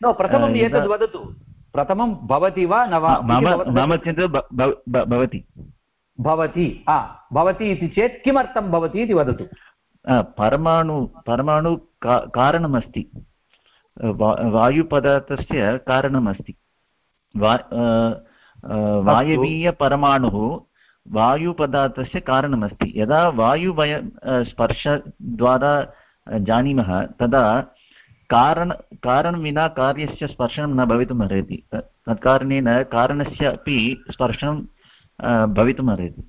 S1: न प्रथमम् एतद् वदतु प्रथमं भवति वा न वा
S4: मम
S1: इति भवतः-
S4: मम चिन्तनं भवति
S1: भवति हा भवति इति चेत् किमर्थं भवति इति वदतु
S4: परमाणु परमाणु का कारणमस्ति वा- वायुपदार्थस्य कारणमस्ति वा वायवीयपरमाणुः वायुपदार्थस्य कारणमस्ति यदा वायु वय स्पर्शद्वारा जानीमः तदा कारण कारणं विना कार्यस्य स्पर्शनं न भवितुमर्हति। त- तत्कारणेन कारणस्य अपि स्पर्शनं अ, भवितुमर्हति।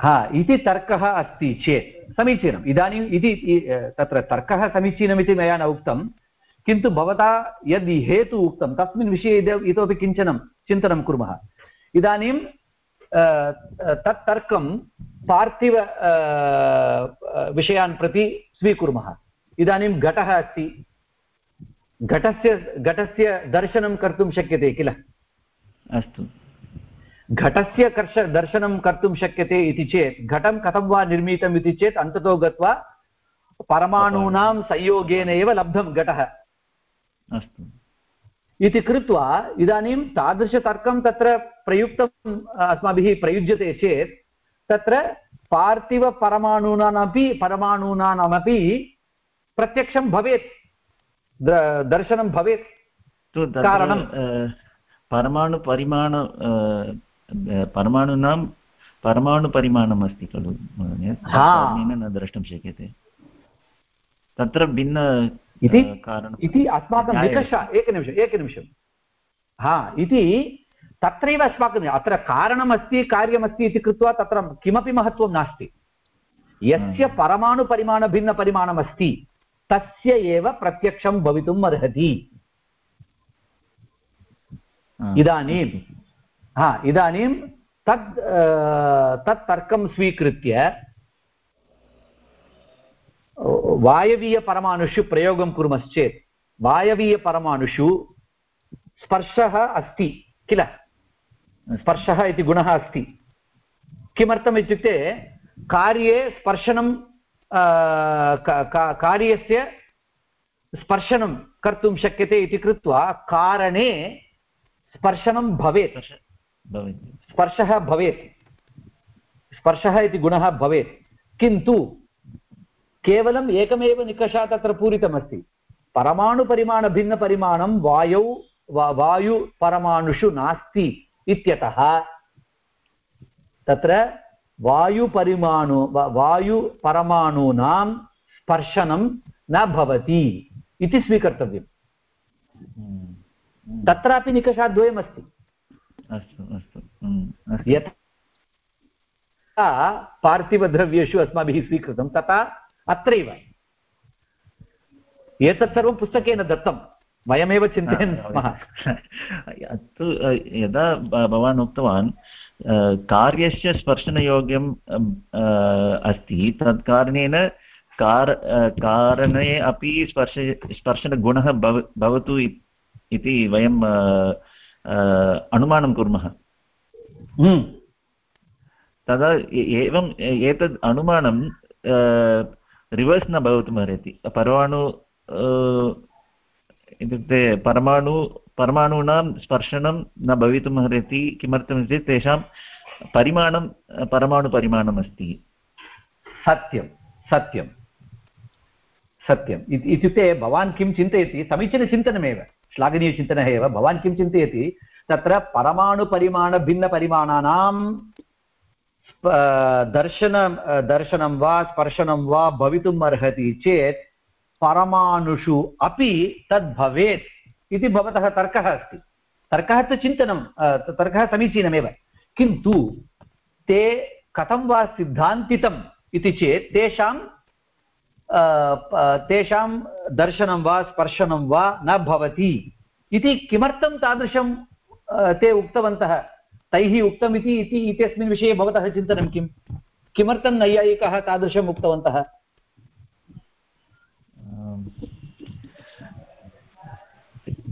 S1: हा इति तर्कः अस्ति चेत् समीचीनम्। इदानीम् इति तत्र तर्कः समीचीनमिति मया न उक्तं किन्तु भवता यद् हेतु उक्तं तस्मिन् विषये इतोपि किञ्चनं चिन्तनं कुर्मः। इदानीं तत् तर्कं पार्थिव विषयान् प्रति स्वीकुर्मः। इदानीं घटः अस्ति। घटस्य घटस्य दर्शनं कर्तुं शक्यते किल?
S4: अस्तु।
S1: घटस्य कर्ष दर्शनं कर्तुं शक्यते इति चेत् घटं कथं वा निर्मितम् इति चेत् अन्ततो गत्वा परमाणूनां संयोगेन एव लब्धं घटः।
S4: अस्तु।
S1: इति कृत्वा इदानीं तादृशतर्कं तत्र प्रयुक्तम् अस्माभिः प्रयुज्यते चेत् तत्र पार्थिवपरमाणूनामपि परमाणूनामपि प्रत्यक्षं भवेत्। दर्शनं भवेत्। कारणं?
S4: परमाणुपरिमाण परमाणूनां परमाणुपरिमाणम् अस्ति खलु न द्रष्टुं शक्यते। तत्र भिन्न
S1: इति?
S4: कारणम्
S1: इति अस्माकं। निकष एकनिमिषम् एकनिमिषं हा इति तत्रैव अस्माकम् अत्र कारणमस्ति कार्यमस्ति इति कृत्वा तत्र किमपि महत्त्वं नास्ति। यस्य। परमाणुपरिमाणभिन्नपरिमाणमस्ति तस्य एव प्रत्यक्षं भवितुम् अर्हति। इदानीं हा इदानीं तद् तत् तर्कं स्वीकृत्य वायवीयपरमाणुषु प्रयोगं कुर्मश्चेत् वायवीयपरमाणुषु स्पर्शः अस्ति किल? स्पर्शः इति गुणः अस्ति। किमर्थम् इत्युक्ते कार्ये स्पर्शनं कार्यस्य स्पर्शनं कर्तुं शक्यते इति कृत्वा कारणे स्पर्शनं भवेत्। स्पर्शः भवेत्। स्पर्शः इति गुणः भवेत्। किन्तु केवलम् एकमेव निकषा तत्र पूरितमस्ति। परमाणुपरिमाणभिन्नपरिमाणं वायौ, वा, वायुपरमाणुषु नास्ति इत्यतः तत्र वायुपरिमाणु वायुपरमाणूनां स्पर्शनं न भवति इति स्वीकर्तव्यम्।
S4: हम्म,
S1: तत्रापि निकषाद्वयमस्ति
S4: अस्तु अस्तु। हम्म,
S1: यथा पार्थिवद्रव्येषु अस्माभिः स्वीकृतं तथा अत्रैव। एतत् सर्वं पुस्तकेन दत्तं। वयमेव चिन्तयन् स्मः
S4: तु यदा भवान् उक्तवान् कार्यस्य स्पर्शनयोग्यम् अस्ति। तत् कारणेन कार कारणे अपि स्पर्श स्पर्शनगुणः भव भवतु इति वयं अनुमानं कुर्मः।
S1: हम्म,
S4: तदा एवम् एतद् अनुमानं रिवर्स् न भवितुमर्हति परमाणु इत्युक्ते परमाणु परमाणूनां स्पर्शनं न भवितुमर्हति किमर्थमिति तेषां परिमाणं परमाणुपरिमाणम् अस्ति
S1: सत्यं सत्यं, सत्यम्। इति- इत्युक्ते भवान् किं चिन्तयति, समीचीनचिन्तनमेव, श्लाघनीयचिन्तनः एव, भवान् किं चिन्तयति, तत्र परमाणुपरिमाणभिन्नपरिमाणानां दर्शन दर्शनं वा, स्पर्शनं वा भवितुम् अर्हति चेत्, परमाणुषु अपि तद् भवेत् इति भवतः तर्कः अस्ति। तर्कः तु चिन्तनं तर्कः समीचीनमेव। किन्तु ते कथं वा सिद्धान्तितम् इति चेत् तेषां तेषां दर्शनं वा स्पर्शनं वा न भवति। इति किमर्थं तादृशं ते उक्तवन्तः? तैः उक्तम् इति इति, इत्यस्मिन् विषये भवतः चिन्तनं किम्? किमर्थं नैयायिकाः तादृशम् उक्तवन्तः
S4: आम्।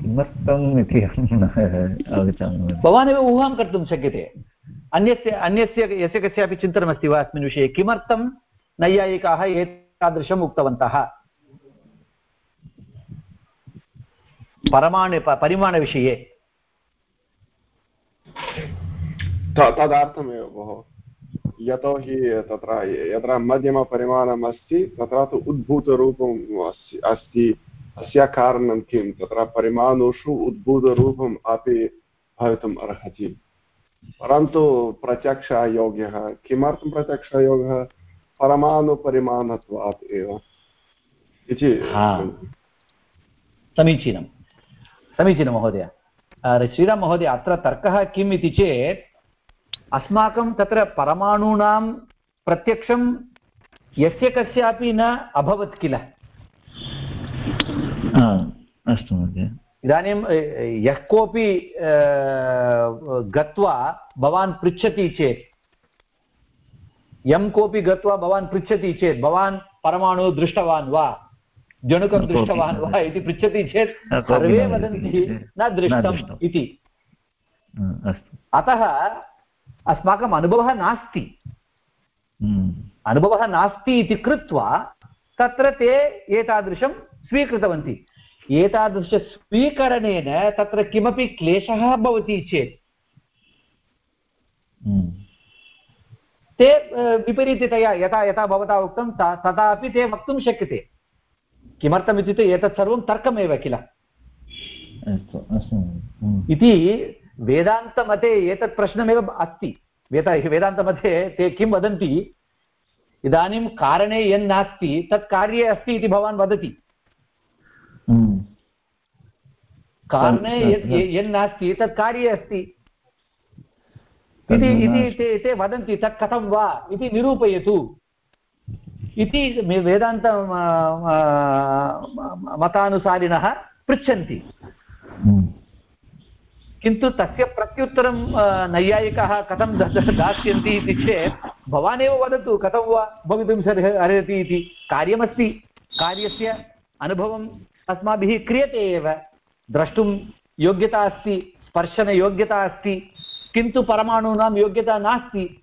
S4: किमर्थम् इति अवगच्छामि।
S1: भवानेव ऊहां कर्तुं शक्यते। अन्यस्य अन्यस्य यस्य कस्यापि चिन्तनमस्ति वा अस्मिन् विषये किमर्थं नैयायिकाः एतादृशम् उक्तवन्तः? परमाणु परिमाणविषये।
S5: त- तदर्थमेव भोः। यतोहि तत्र यत्र मध्यमपरिमाणम् अस्ति तत्र तु उद्भूतरूपम् अस्ति अस्ति। अस्य कारणं किं तत्र परिमाणुषु उद्भूतरूपम् अपि भवितुम् अर्हति। परन्तु प्रत्यक्षयोग्यः, किमर्थं प्रत्यक्षयोगः परमाणुपरिमाणत्वात् एव। इति
S1: समीचीनं। समीचीनं महोदय। श्रीराम महोदय, अत्र तर्कः किम् इति चेत्, अस्माकं तत्र परमाणूनां प्रत्यक्षं यस्य कस्यापि न अभवत् किल।
S4: अस्तु महोदय
S1: इदानीं अ, यः कोऽपि अ, गत्वा भवान् पृच्छति चेत् यं कोऽपि गत्वा भवान् पृच्छति चेत् भवान् परमाणु दृष्टवान् वा जणुकं
S4: कोऽपि
S1: दृष्टवान् वा इति पृच्छति चेत्
S4: न, कोऽपि
S1: सर्वे
S4: न
S1: वदन्ति
S4: वदति।
S1: न
S4: न
S1: दृष्टम्
S4: दृष्टम्।
S1: इति
S4: हा, अस्तु
S1: अतः अस्माकम् अनुभवः नास्ति
S4: हम्म,
S1: अनुभवः नास्ति इति कृत्वा तत्र ते एतादृशं स्वीकृतवन्ति। एतादृशस्वीकरणेन तत्र किमपि क्लेशः भवति चेत्।
S4: हम्म,
S1: ते विपरीततया यथा यथा भवता उक्तं तथापि ते वक्तुं शक्यते। किमर्थमित्युक्ते एतत् सर्वं तर्कमेव किल?
S4: अस्तु अस्तु। हम्म,
S1: इति वेदान्तमते एतत् प्रश्नमेव अस्ति। वेद वेदान्तमध्ये ते किं वदन्ति? इदानीं कारणे यन्नास्ति तत् कार्ये अस्ति इति भवान् वदति। कारणे यत् य- यन्नास्ति तत् कार्ये अस्ति। इति इति ते ते वदन्ति तत् कथं वा? इति निरूपयतु। इति वेदान्त मतानुसारिणः पृच्छन्ति।
S4: हम्म।
S1: किन्तु तस्य प्रत्युत्तरं नैयायिकाः कथं दास्यन्ति इति चेत् भवान् एव वदतु कथं वा भवितुं अर्हति इति। कार्यमस्ति। कार्यस्य अनुभवम् अस्माभिः क्रियते एव। द्रष्टुं योग्यता अस्ति स्पर्शनयोग्यता अस्ति किन्तु परमाणूनां योग्यता नास्ति।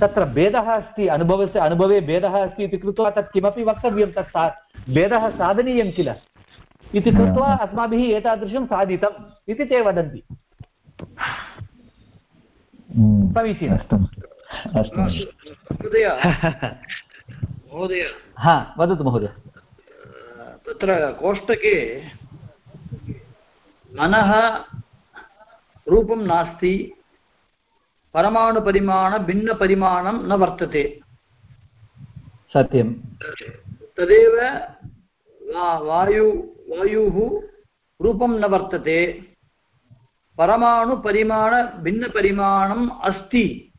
S1: तत्र भेदः अस्ति अनुभवस्य अनुभवे भेदः अस्ति इति कृत्वा तत् किमपि वक्तव्यं तत् सा भेदः साधनीयं किल? इति कृत्वा अस्माभिः एतादृशं साधितम् इति ते वदन्ति।
S4: हम्म।
S1: समीचीनम्
S4: अस्तु। अस्तु।
S6: महोदय। महोदय।
S1: हा वदतु महोदय।
S6: तत्र कोष्टके मनः रूपं नास्ति परमाणुपरिमाणभिन्नपरिमाणं न वर्तते।
S1: सत्यं
S6: तदेव वा वायु वायुः रूपं न वर्तते। परमाणुपरिमाणभिन्नपरिमाणम् अस्ति।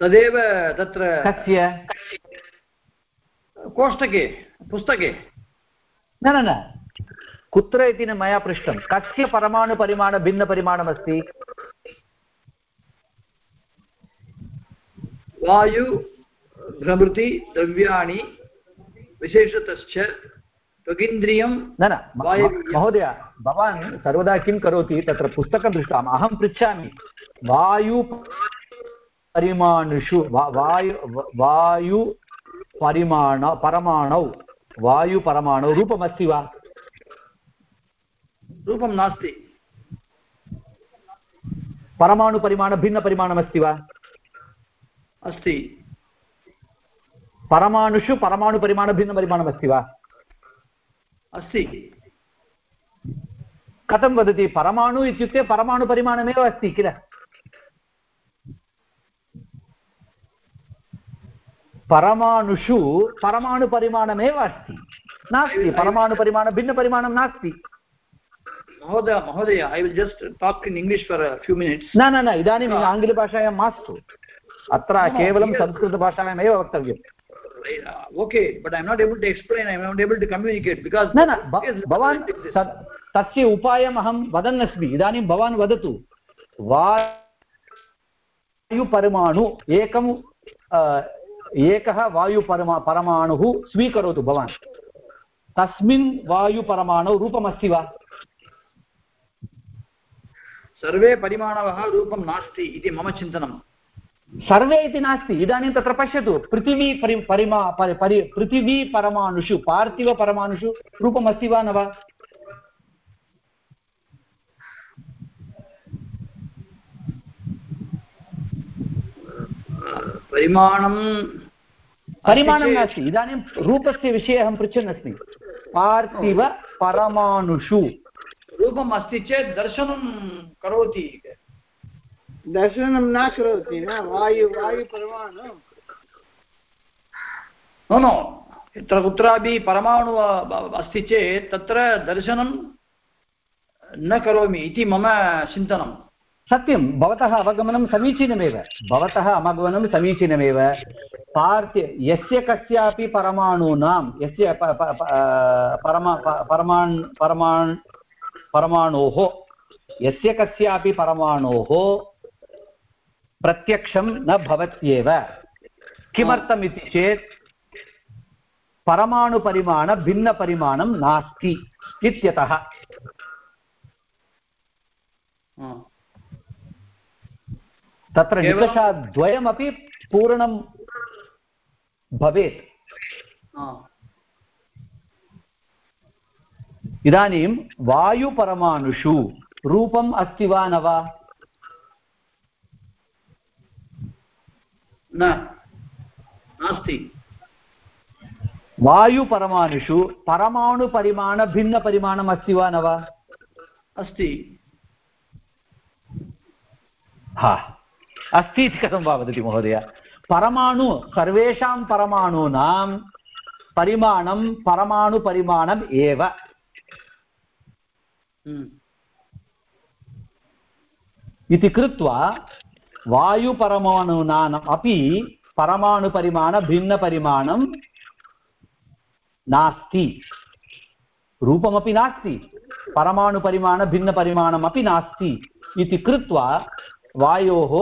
S6: तदेव तत्र
S1: कस्य
S6: कोष्टके पुस्तके।
S1: न न न। कुत्र इति न मया पृष्टं। कस्य परमाणुपरिमाणभिन्नपरिमाणमस्ति
S6: वायु भ्रमृति द्रव्याणि विशेषतश्च त्वगिन्द्रियं
S1: न न महोदय भवान् सर्वदा किं करोति? तत्र पुस्तकं दृष्ट्वा अहं पृच्छामि। वायु परिमाणुषु वा- वायु वायुपरिमाण परमाणौ। वायुपरमाणौ रूपमस्ति वा?
S6: रूपं नास्ति।
S1: परमाणुपरिमाणभिन्नपरिमाणमस्ति वा?
S6: अस्ति।
S1: परमाणुषु परमाणुपरिमाणभिन्नपरिमाणमस्ति वा?
S6: अस्ति।
S1: कथं वदति? परमाणु इत्युक्ते परमाणुपरिमाणमेव अस्ति किल? परमाणुषु परमाणुपरिमाणमेव अस्ति। नास्ति परमाणुपरिमाणभिन्नपरिमाणं नास्ति।
S6: महोदय महोदय I will just talk in English for few minutes
S1: न न न इदानीम् आङ्ग्लभाषायां मास्तु। अत्र केवलं संस्कृतभाषायामेव वक्तव्यम्।
S6: Okay but I not able to explain I not able to communicate because
S1: न न भवान् तस्य उपायम् अहं वदन्नस्मि। इदानीं भवान् वदतु। वायुपरमाणु एकं अ, एकः वायुपरमा परमाणुः स्वीकरोतु भवान् तस्मिन् वायुपरमाणौ रूपमस्ति वा
S6: सर्वे परिमाणवः रूपं नास्ति इति मम चिन्तनं
S1: सर्वे इति नास्ति इदानीं तत्र पश्यतु पृथिवी परि परिमा परि परि पृथिवी परमाणुषु पार्थिवपरमाणुषु रूपमस्ति वा न वा
S6: परिमाणं
S1: परिमाणं नास्ति। इदानीं रूपस्य विषये अहं पृच्छन् अस्मि पार्थिवपरमाणुषु
S6: रूपम् अस्ति चेत् दर्शनं करोति
S9: दर्शनं न करोति न वायु वायुपरमाणु
S6: नो नो। यत्र कुत्रापि परमाणु अस्ति चेत् तत्र दर्शनं न करोमि इति मम चिन्तनं
S1: सत्यं, भवतः अवगमनं समीचीनमेव। भवतः अवगमनं समीचीनमेव। पार्थ्य यस्य कस्यापि परमाणूनां, यस्य परमा परमाण् परमाण्, परमाणोः, यस्य कस्यापि परमाणोः प्रत्यक्षं न भवत्येव। किमर्थम् चेत् परमाणुपरिमाणभिन्नपरिमाणं नास्ति इत्यतः. तत्र निकषाद्वयमपि पूर्णं भवेत्. इदानीं वायुपरमाणुषु रूपम् अस्ति वा न वा?
S6: न। नास्ति।
S1: वायुपरमाणुषु परमाणुपरिमाणभिन्नपरिमाणम् अस्ति वा न वा?
S6: अस्ति।
S1: हा। अस्ति इति कथं वा वदति महोदय परमाणु सर्वेषां परमाणूनां परिमाणं परमाणुपरिमाणम् एव। इति कृत्वा वायुपरमाणूनाम् अपि परमाणुपरिमाणभिन्नपरिमाणं नास्ति रूपमपि नास्ति परमाणुपरिमाणभिन्नपरिमाणमपि नास्ति इति कृत्वा वायोः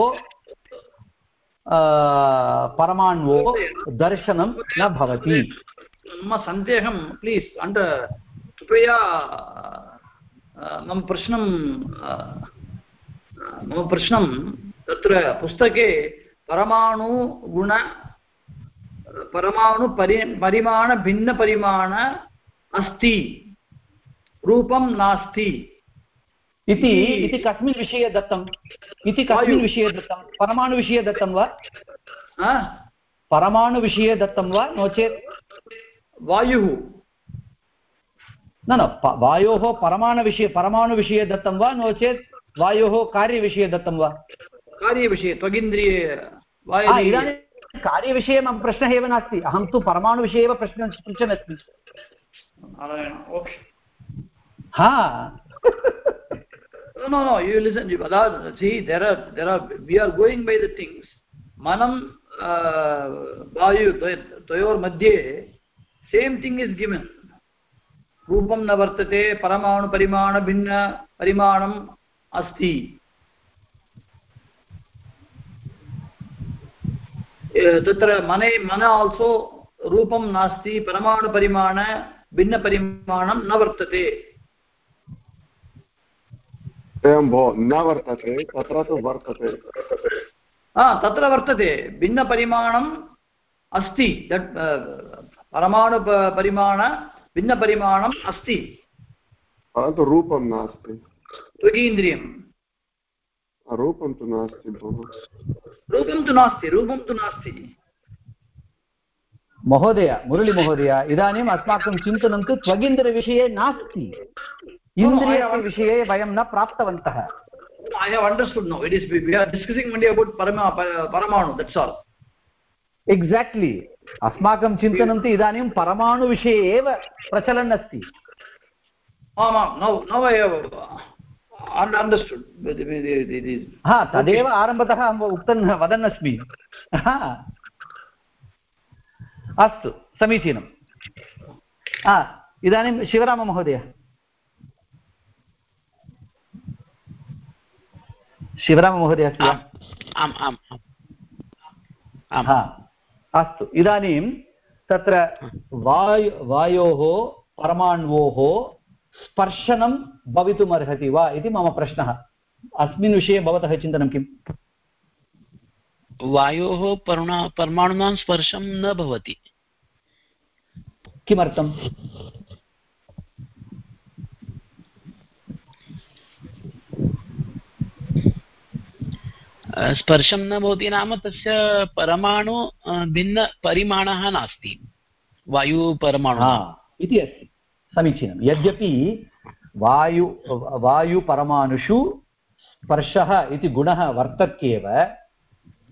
S1: परमाण्वोः दर्शनं न भवति
S6: मम सन्देहं प्लीस् अण्ड कृपया मम प्रश्नं मम प्रश्नं तत्र पुस्तके परमाणुगुण परमाणुपरि परिमाणभिन्नपरिमाण अस्ति रूपं नास्ति
S1: इति इति कस्मिन् विषये दत्तम्। इति कस्मिन्। विषये दत्तं परमाणुविषये दत्तं वा? परमाणुविषये दत्तं वा? नो चेत्?
S6: वायुः।
S1: न न वायोः परमाणुविषये परमाणुविषये दत्तं वा? नो चेत्? वायोः कार्यविषये दत्तं वा?
S6: कार्यविषये त्वगिन्द्रिये
S1: इदानीं कार्यविषये मम प्रश्नः एव नास्ति। अहं तु परमाणुविषये एव प्रश्नं पृच्छन् अस्मि। हा।
S6: No, no, no. You listen. See, there are, there are. We are going by the things. Manam, uh, Vayu, Toyor Madhye, same thing is given. रूपं न वर्तते परमाणुपरिमाणभिन्न परिमाणम् अस्ति ए, तत्र मने मन आल्सो रूपं नास्ति परमाणुपरिमाण भिन्नपरिमाणं न वर्तते
S5: एवं भो न वर्तते तत्र तु वर्तते।
S6: हा तत्र वर्तते। भिन्नपरिमाणम् अस्ति। दट् परमाणु प- परिमाण भिन्नपरिमाणम् अस्ति।
S5: परन्तु रूपं नास्ति।
S6: त्वगीन्द्रियं
S5: रूपं तु नास्ति भोः।
S6: रूपं तु नास्ति रूपं तु नास्ति।
S1: महोदय मुरळीमहोदय इदानीम् अस्माकं चिन्तनं तु त्वगिन्द्रविषये नास्ति। इन्द्रियस्य विषये वयं न प्राप्तवन्तः
S6: I have understood now. It is we are discussing only about parama, pa- paramanu. That's all.
S1: Exactly अस्माकं चिन्तनं तु इदानीं परमाणुविषये एव प्रचलन् अस्ति
S6: आमां uh, the- the- the-
S1: हा तदेव आरम्भतः अहम् उक्तन् वदन् अस्मि हा अस्तु समीचीनं हा इदानीं शिवराममहोदय शिवराममहोदय अस्ति वा?
S8: आम् आम् आम् आम्।
S1: हा। अस्तु इदानीं तत्र वायु वायोः परमाण्वोः स्पर्शनं भवितुमर्हति वा इति मम प्रश्नः। अस्मिन् विषये भवतः चिन्तनं किम्?
S8: वायोः पर्णा परमाणूनां स्पर्शं न भवति।
S1: किमर्थम्?
S8: स्पर्शं न भवति नाम तस्य परमाणु भिन्नपरिमाणः नास्ति। वायुपरमाणु
S1: इति अस्ति। समीचीनं। यद्यपि वायु वायुपरमाणुषु स्पर्शः इति गुणः वर्तत्येव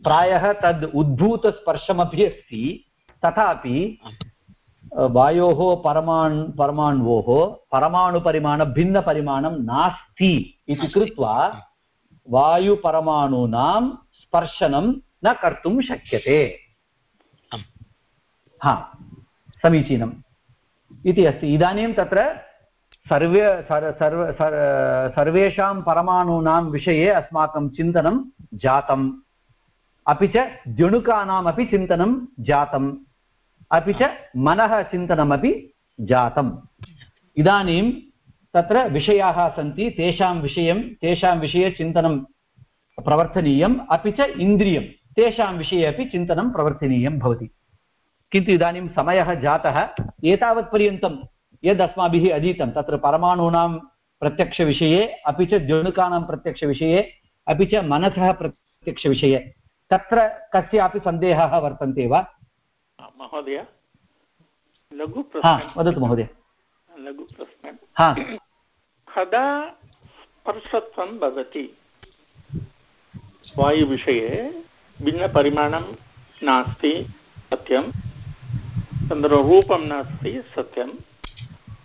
S1: प्रायः तद् उद्भूतस्पर्शमपि अस्ति। तथापि वायोः परमाणु परमाण्वोः परमाणुपरिमाणभिन्नपरिमाणं नास्ति इति कृत्वा वायुपरमाणूनां स्पर्शनं न कर्तुं शक्यते। हा समीचीनम्। इति अस्ति। इदानीं तत्र सर्वे सर् सर्व सर्- सर्वेषां परमाणूनां विषये अस्माकं चिन्तनं जातम्। अपि च द्यणुकानामपि चिन्तनं जातम्। अपि च मनः चिन्तनमपि जातम्। इदानीं तत्र विषयाः सन्ति तेषां विषयं तेषां विषये चिन्तनं प्रवर्तनीयम् अपि च इन्द्रियं तेषां विषये अपि चिन्तनं प्रवर्तनीयं भवति। किन्तु इदानीं समयः जातः एतावत्पर्यन्तं यद् अस्माभिः अधीतं तत्र परमाणूनां प्रत्यक्षविषये अपि च द्योणुकानां प्रत्यक्षविषये अपि च मनसः प्रत्यक्षविषये तत्र कस्यापि सन्देहः वर्तन्ते वा?
S2: महोदय। लघुप्रश्नः
S1: वदतु महोदय।
S2: लघुप्रश्नः
S1: हा।
S2: कदा स्पर्शत्वं भवति? वायुविषये भिन्नपरिमाणं नास्ति सत्यं। तत्र रूपं नास्ति सत्यं।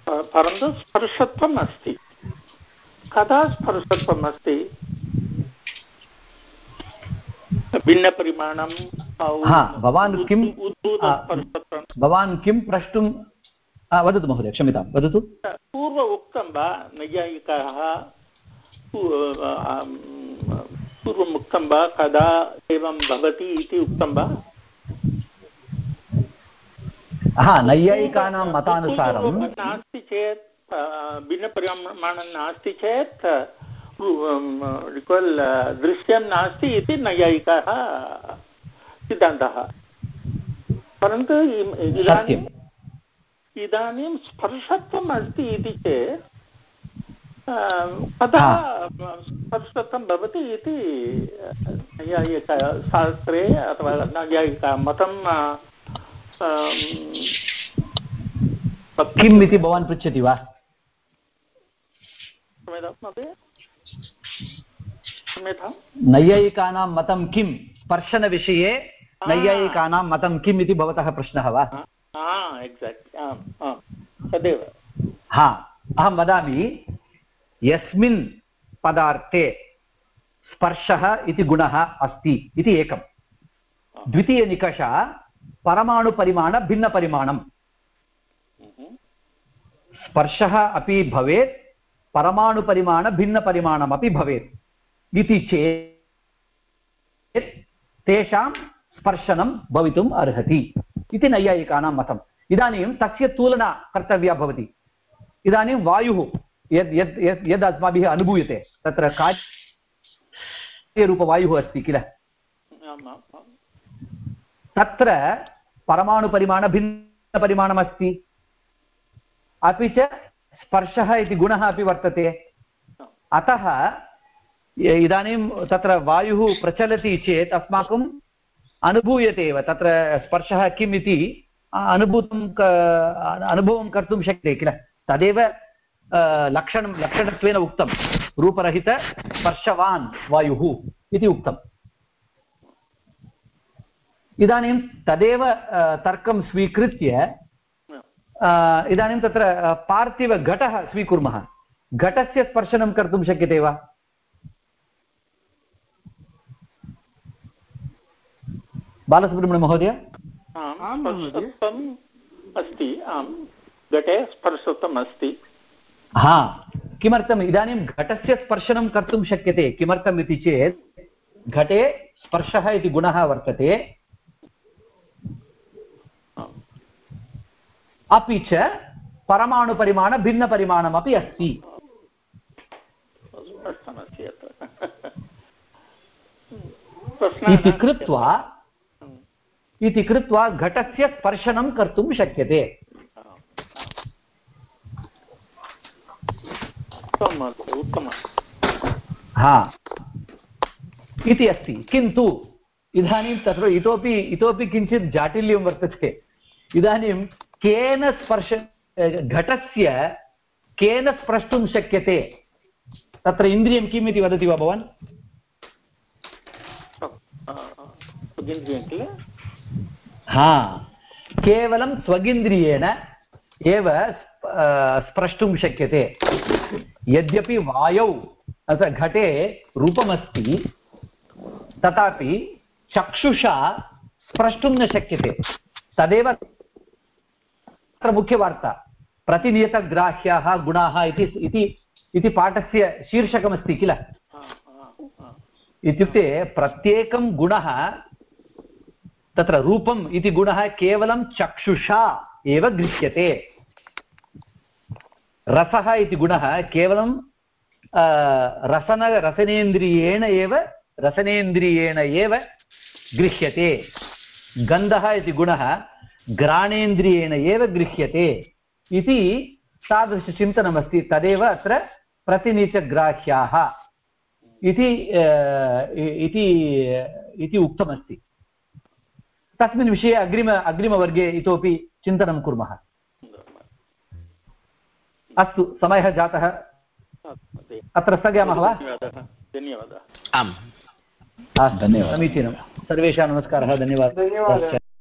S2: परन्तु स्पर्शत्वम् अस्ति। कदा स्पर्शत्वम् अस्ति? भिन्नपरिमाणं
S1: भवान्
S2: उद्भूतस्पर्शत्वं
S1: भवान् किं प्रष्टुं आ, वदतु महोदय क्षम्यतां वदतु।
S2: पूर्व उक्तं वा नैयायिकाः पूर्वम् उक्तं वा कदा एवं भवति इति उक्तं वा
S1: हा नैयायिकानां मतानुसारं
S2: नास्ति चेत् भिन्नपरिमाणं नास्ति चेत् रिक्वल् दृश्यं नास्ति इति नैयायिकाः सिद्धान्तः। परन्तु इदानीं इदानीं स्पर्शत्वम् अस्ति इति चेत् कदा स्पर्शत्वं भवति इति नैयायिकशास्त्रे अथवा नैयायिका मतं अम्,
S1: किम् इति भवान् पृच्छति वा? नैयायिकानां मतं किं? स्पर्शनविषये नैयायिकानां मतं किम् इति भवतः प्रश्नः वा?
S2: एक्साक्ट् आम् आम् तदेव
S1: हा अहं वदामि यस्मिन् पदार्थे स्पर्शः इति गुणः अस्ति इति एकं। द्वितीयनिकषः परमाणुपरिमाणभिन्नपरिमाणं स्पर्शः अपि भवेत् परमाणुपरिमाणभिन्नपरिमाणमपि भवेत् इति चेत् तेषां स्पर्शनं भवितुम् अर्हति। इति नैयायिकानां मतम्। इदानीं तस्य तुलना कर्तव्या भवति। इदानीं वायुः यद् यद् यद् यद् अस्माभिः अनुभूयते तत्र कार्यरूपवायुः अस्ति किल? तत्र परमाणुपरिमाणभिन्नपरिमाणमस्ति अपि च स्पर्शः इति गुणः अपि वर्तते। अतः इदानीं तत्र वायुः प्रचलति चेत् अस्माकम् अनुभूयते एव तत्र स्पर्शः किम् इति अनुभूतं अनुभवं कर्तुं शक्यते किल? तदेव लक्षणं, लक्षणत्वेन उक्तं। रूपरहितस्पर्शवान् वायुः इति उक्तम् इदानीं तदेव तर्कं स्वीकृत्य इदानीं तत्र पार्थिवघटः स्वीकुर्मः। घटस्य स्पर्शनं कर्तुं शक्यते वा? बालसुब्रह्मण्यमहोदय
S2: अस्ति आम् घटे स्पर्शत्वम् अस्ति।
S1: हा किमर्थम्? इदानीं घटस्य स्पर्शनं कर्तुं शक्यते। किमर्थम् इति चेत् घटे स्पर्शः इति गुणः वर्तते। अपि च परमाणुपरिमाणभिन्नपरिमाणमपि अस्ति। इति कृत्वा इति कृत्वा घटस्य स्पर्शनं कर्तुं शक्यते। हा। इति अस्ति। किन्तु इदानीं तत्र इतोपि इतोपि किञ्चित् जाटिल्यं वर्तते। इदानीं केन स्पर्श घटस्य केन स्प्रष्टुं शक्यते? तत्र इन्द्रियं किम् इति वदति वा भवान्?
S2: किल
S1: हा. केवलं स्वगिन्द्रियेण एव स्प- स्प्रष्टुं शक्यते. यद्यपि वायौ अथ घटे रूपमस्ति तथापि चक्षुषा स्प्रष्टुं न शक्यते. तदेव अत्र मुख्यवार्ता. प्रतिनियतग्राह्याः गुणाः इति इति इति पाठस्य शीर्षकमस्ति किल? इत्युक्ते प्रत्येकं गुणः तत्र रूपम् इति गुणः केवलं चक्षुषा एव गृह्यते रसः इति गुणः केवलं रसन, रसनेन्द्रियेण एव रसनेन्द्रियेण एव गृह्यते। गन्धः इति गुणः घ्राणेन्द्रियेण एव गृह्यते इति तादृशचिन्तनमस्ति, तदेव अत्र प्रतिनीचग्राह्याः इति इति उक्तमस्ति। तस्मिन् विषये अग्रिम अग्रिमवर्गे इतोपि चिन्तनं कुर्मः। अस्तु समयः जातः। अत्र स्थगयामः वा?
S2: धन्यवादः
S8: आम्।
S4: धन्यवादः।
S1: समीचीनं। सर्वेषां नमस्कारः धन्यवादः।
S9: धन्यवादः।